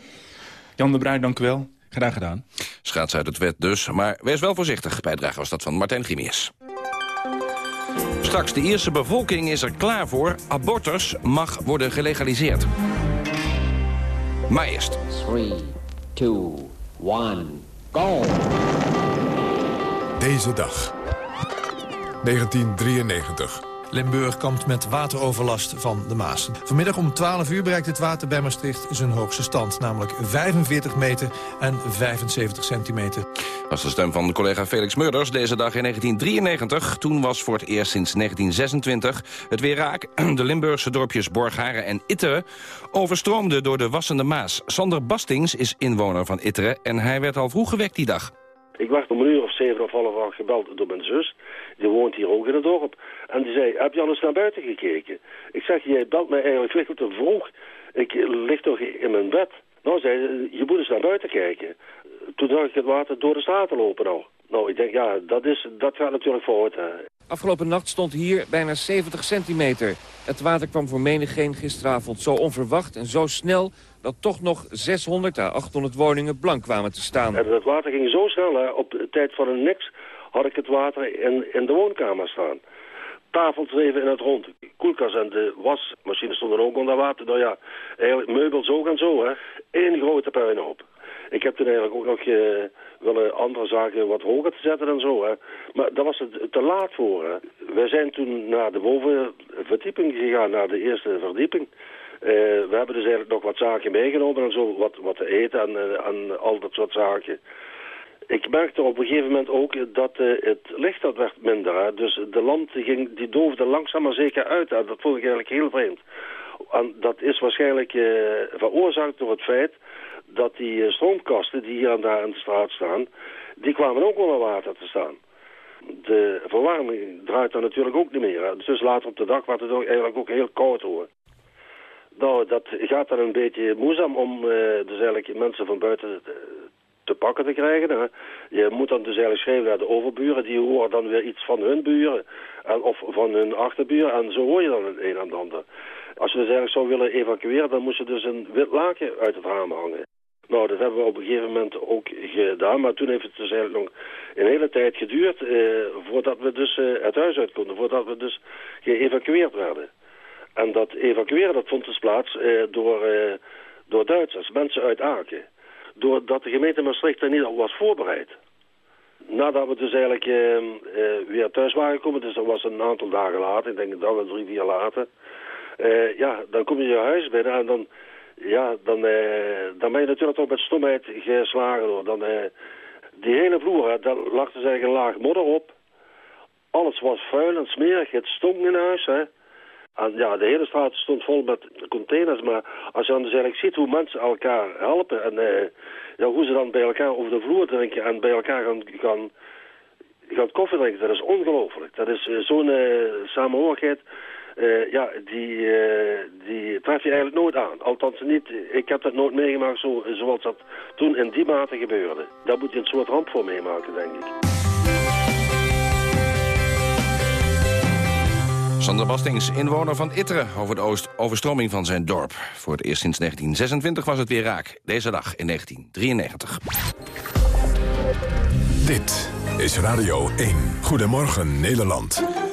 (laughs) Jan de Bruin, dank u wel. Graag gedaan. Schaats uit het wet dus, maar wees wel voorzichtig. Bijdrage was dat van Martijn Grimius. Straks, de Ierse bevolking is er klaar voor. Abortus mag worden gelegaliseerd. Maar eerst... 2, 1, go! Deze dag. 1993. Limburg kampt met wateroverlast van de Maas. Vanmiddag om 12 uur bereikt het water bij Maastricht zijn hoogste stand. Namelijk 45 meter en 75 centimeter. Dat was de stem van collega Felix Murders deze dag in 1993. Toen was voor het eerst sinds 1926 het weer raak. (clears throat) De Limburgse dorpjes Borgharen en Itteren overstroomden door de wassende Maas. Sander Bastings is inwoner van Itteren en hij werd al vroeg gewekt die dag. Ik werd om een uur of zeven of half acht gebeld door mijn zus. Die woont hier ook in het dorp. En die zei, heb je al eens naar buiten gekeken? Ik zeg, jij belt mij eigenlijk veel te vroeg. Ik lig toch in mijn bed. Nou, zei ze, je moet eens naar buiten kijken. Toen zag ik het water door de straten lopen al. Nou, ik denk, ja, dat, is, dat gaat natuurlijk. Hè. Afgelopen nacht stond hier bijna 70 centimeter. Het water kwam voor menigeen gisteravond zo onverwacht en zo snel... dat toch nog 600 à 800 woningen blank kwamen te staan. En het water ging zo snel, hè. op de tijd van een niks had ik het water in, in de woonkamer staan. Tafels even in het rond. Koelkast en de wasmachine stonden ook onder water. Nou ja, eigenlijk meubels ook en zo, hè. Eén grote puinhoop. Ik heb toen eigenlijk ook nog uh, willen andere zaken wat hoger te zetten en zo. Hè. Maar daar was het te laat voor. Hè. Wij zijn toen naar de bovenverdieping gegaan, naar de eerste verdieping. Uh, we hebben dus eigenlijk nog wat zaken meegenomen en zo, wat, wat te eten en, en al dat soort zaken. Ik merkte op een gegeven moment ook dat het licht dat werd minder. Dus de lamp ging, die doofde langzaam maar zeker uit. Dat vond ik eigenlijk heel vreemd. En dat is waarschijnlijk veroorzaakt door het feit dat die stroomkasten die hier en daar in de straat staan, die kwamen ook onder water te staan. De verwarming draait dan natuurlijk ook niet meer. Dus later op de dag werd het ook eigenlijk ook heel koud hoor. Nou, dat gaat dan een beetje moeizaam om uh, dus eigenlijk mensen van buiten te, te pakken te krijgen. Je moet dan dus eigenlijk schrijven naar de overburen. Die horen dan weer iets van hun buren en, of van hun achterburen. En zo hoor je dan het een en ander. Als je dus eigenlijk zou willen evacueren, dan moest je dus een wit laken uit het raam hangen. Nou, dat hebben we op een gegeven moment ook gedaan. Maar toen heeft het dus eigenlijk nog een hele tijd geduurd eh, voordat we dus eh, het huis uit konden. Voordat we dus geëvacueerd werden. En dat evacueren dat vond dus plaats eh, door, eh, door Duitsers, mensen uit Aken. Doordat de gemeente Maastricht er niet al was voorbereid. Nadat we dus eigenlijk eh, eh, weer thuis waren gekomen, dus dat was een aantal dagen later, ik denk dag of drie, vier later. Ja, dan kom je je huis binnen en dan, ja, dan, eh, dan ben je natuurlijk toch met stomheid geslagen. Hoor. Dan, die hele vloer, daar lag dus eigenlijk een laag modder op. Alles was vuil en smerig, het stonk in huis, hè. En ja, de hele straat stond vol met containers. Maar als je dan dus eigenlijk ziet hoe mensen elkaar helpen... en uh, ja, hoe ze dan bij elkaar over de vloer drinken... en bij elkaar gaan, gaan, gaan koffie drinken, dat is ongelooflijk. Dat is zo'n uh, samenhorigheid... ja, die, die tref je eigenlijk nooit aan. Althans niet, ik heb dat nooit meegemaakt zo, zoals dat toen in die mate gebeurde. Daar moet je een soort ramp voor meemaken, denk ik. Sander Bastings, inwoner van Itteren, over de oost overstroming van zijn dorp. Voor het eerst sinds 1926 was het weer raak. Deze dag in 1993. Dit is Radio 1. Goedemorgen Nederland.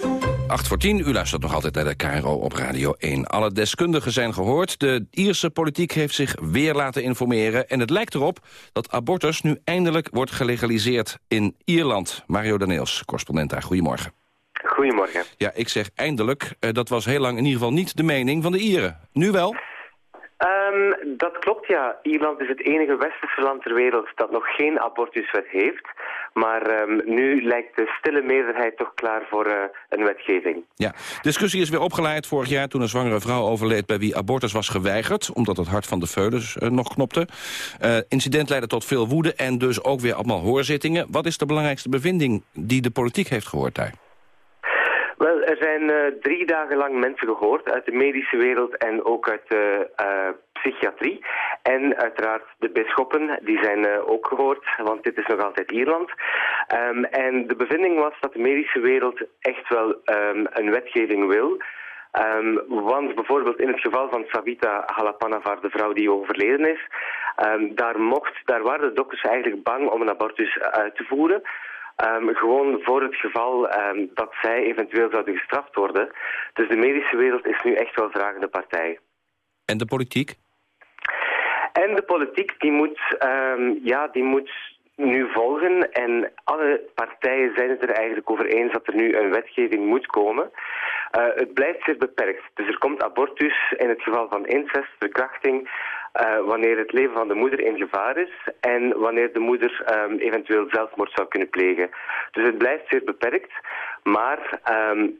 8 voor 10, u luistert nog altijd naar de KRO op Radio 1. Alle deskundigen zijn gehoord. De Ierse politiek heeft zich weer laten informeren. En het lijkt erop dat abortus nu eindelijk wordt gelegaliseerd in Ierland. Mario Daneels, correspondent daar. Goedemorgen. Goedemorgen. Ja, ik zeg eindelijk. Uh, dat was heel lang in ieder geval niet de mening van de Ieren. Nu wel? Um, dat klopt, ja. Ierland is het enige westerse land ter wereld dat nog geen abortuswet heeft. Maar um, nu lijkt de stille meerderheid toch klaar voor uh, een wetgeving. Ja, discussie is weer opgeleid vorig jaar toen een zwangere vrouw overleed... bij wie abortus was geweigerd, omdat het hart van de foetus uh, nog knopte. Uh, incident leidde tot veel woede en dus ook weer allemaal hoorzittingen. Wat is de belangrijkste bevinding die de politiek heeft gehoord daar? Er zijn uh, drie dagen lang mensen gehoord uit de medische wereld en ook uit de uh, psychiatrie. En uiteraard de bisschoppen, die zijn ook gehoord, want dit is nog altijd Ierland. Um, en de bevinding was dat de medische wereld echt wel um, een wetgeving wil... Um, want bijvoorbeeld in het geval van Savita Halappanavar, de vrouw die overleden is, daar, mocht, daar waren de dokters eigenlijk bang om een abortus uit te voeren. Um, gewoon voor het geval um, dat zij eventueel zouden gestraft worden. Dus de medische wereld is nu echt wel vragende partij. En de politiek? En de politiek die moet, um, ja, die moet nu volgen. En alle partijen zijn het er eigenlijk over eens dat er nu een wetgeving moet komen. Uh, het blijft zeer beperkt. Dus er komt abortus in het geval van incest, verkrachting, uh, wanneer het leven van de moeder in gevaar is en wanneer de moeder um, eventueel zelfmoord zou kunnen plegen. Dus het blijft zeer beperkt, maar um,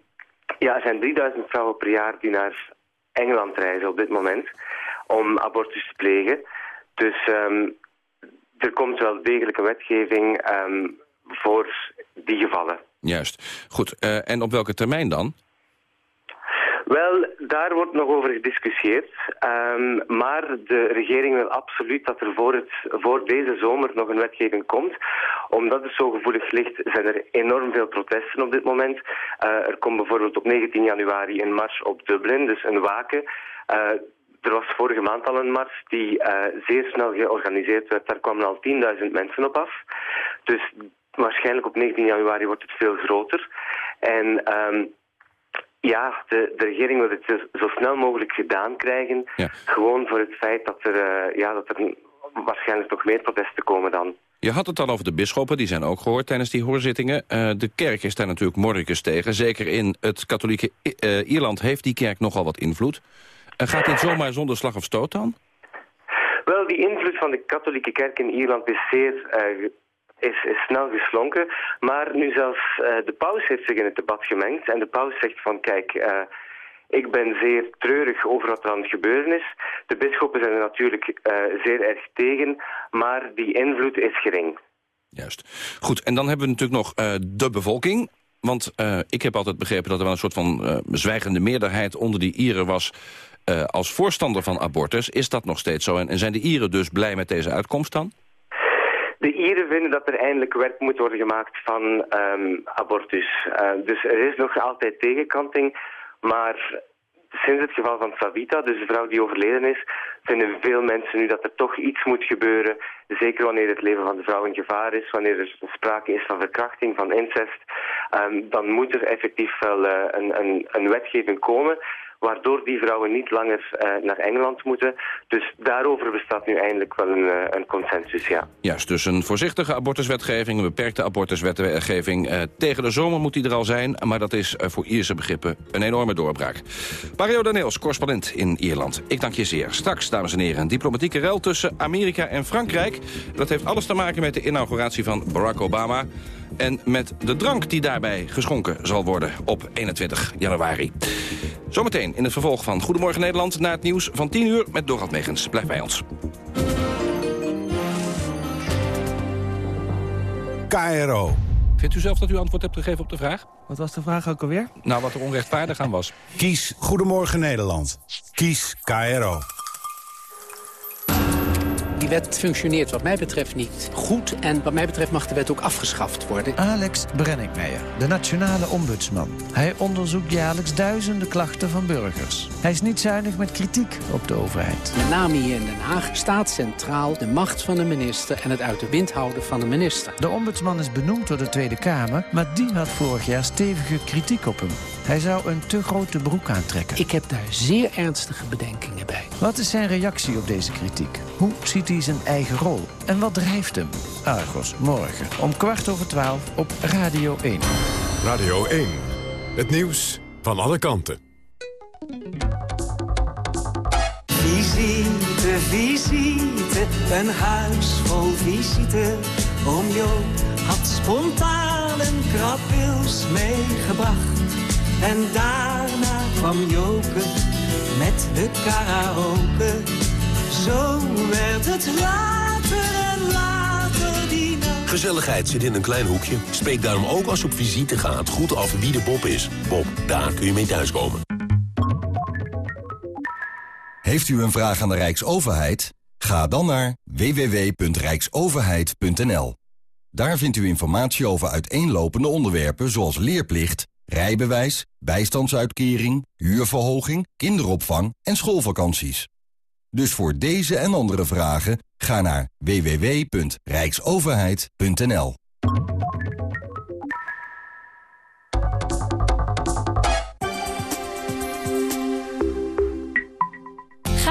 ja, er zijn 3000 vrouwen per jaar die naar Engeland reizen op dit moment om abortus te plegen. Dus um, er komt wel degelijke wetgeving voor die gevallen. Juist. Goed. Uh, en op welke termijn dan? Wel, daar wordt nog over gediscussieerd. Um, maar de regering wil absoluut dat er voor, het, voor deze zomer nog een wetgeving komt. Omdat het zo gevoelig ligt, zijn er enorm veel protesten op dit moment. Uh, er komt bijvoorbeeld op 19 januari een mars op Dublin, dus een waken. Uh, er was vorige maand al een mars die uh, zeer snel georganiseerd werd. Daar kwamen al 10.000 mensen op af. Dus waarschijnlijk op 19 januari wordt het veel groter. En um, ja, de, de, regering wil het zo, snel mogelijk gedaan krijgen. Ja. Gewoon voor het feit dat er, uh, ja, dat er waarschijnlijk nog meer protesten komen dan. Je had het al over de bisschoppen, die zijn ook gehoord tijdens die hoorzittingen. Uh, de kerk is daar natuurlijk morgens tegen. Zeker in het katholieke uh, Ierland heeft die kerk nogal wat invloed. Uh, gaat dit zomaar zonder slag of stoot dan? Wel, die invloed van de katholieke kerk in Ierland is zeer is, is snel geslonken. Maar nu zelfs uh, de paus heeft zich in het debat gemengd. En de paus zegt van, kijk, uh, ik ben zeer treurig over wat er aan het gebeuren is. De bisschoppen zijn er natuurlijk uh, zeer erg tegen, maar die invloed is gering. Juist. Goed, en dan hebben we natuurlijk nog de bevolking. Want ik heb altijd begrepen dat er wel een soort van zwijgende meerderheid onder die Ieren was... als voorstander van abortus. Is dat nog steeds zo? En zijn de Ieren dus blij met deze uitkomst dan? De Ieren vinden dat er eindelijk werk moet worden gemaakt van um, abortus. Uh, dus er is nog altijd tegenkanting, maar sinds het geval van Savita, dus de vrouw die overleden is, vinden veel mensen nu dat er toch iets moet gebeuren. Zeker wanneer het leven van de vrouw in gevaar is, wanneer er sprake is van verkrachting, van incest. Um, dan moet er effectief wel uh, een, een, een wetgeving komen waardoor die vrouwen niet langer uh, naar Engeland moeten. Dus daarover bestaat nu eindelijk wel een, uh, een consensus, ja. Juist, dus een voorzichtige abortuswetgeving, een beperkte abortuswetgeving. Uh, tegen de zomer moet die er al zijn, maar dat is voor Ierse begrippen een enorme doorbraak. Mario Daneels, correspondent in Ierland. Ik dank je zeer. Straks, dames en heren, een diplomatieke rel tussen Amerika en Frankrijk. Dat heeft alles te maken met de inauguratie van Barack Obama en met de drank die daarbij geschonken zal worden op 21 januari. Zometeen in het vervolg van Goedemorgen Nederland... na het nieuws van 10 uur met Dorald Megens. Blijf bij ons. KRO. Vindt u zelf dat u antwoord hebt gegeven op de vraag? Wat was de vraag ook alweer? Nou, wat er onrechtvaardig aan was. Kies Goedemorgen Nederland. Kies KRO. Die wet functioneert wat mij betreft niet goed. En wat mij betreft mag de wet ook afgeschaft worden. Alex Brenninkmeijer, de nationale ombudsman. Hij onderzoekt jaarlijks duizenden klachten van burgers. Hij is niet zuinig met kritiek op de overheid. Met name hier in Den Haag staat centraal de macht van de minister... en het uit de wind houden van de minister. De ombudsman is benoemd door de Tweede Kamer... maar die had vorig jaar stevige kritiek op hem. Hij zou een te grote broek aantrekken. Ik heb daar zeer ernstige bedenkingen bij. Wat is zijn reactie op deze kritiek? Hoe ziet hij zijn eigen rol? En wat drijft hem? Argos, morgen om kwart over twaalf op Radio 1. Radio 1. Het nieuws van alle kanten. Visite, visite, een huis vol visite. Oom Joop had spontaan een krabwils meegebracht. En daarna kwam Joke met de karaoke. Zo werd het later en later die nacht. Gezelligheid zit in een klein hoekje. Spreek daarom ook als je op visite gaat goed af wie de Bob is. Bob, daar kun je mee thuiskomen. Heeft u een vraag aan de Rijksoverheid? Ga dan naar www.rijksoverheid.nl. Daar vindt u informatie over uiteenlopende onderwerpen zoals leerplicht rijbewijs, bijstandsuitkering, huurverhoging, kinderopvang en schoolvakanties. Dus voor deze en andere vragen ga naar www.rijksoverheid.nl.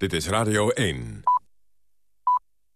Dit is Radio 1.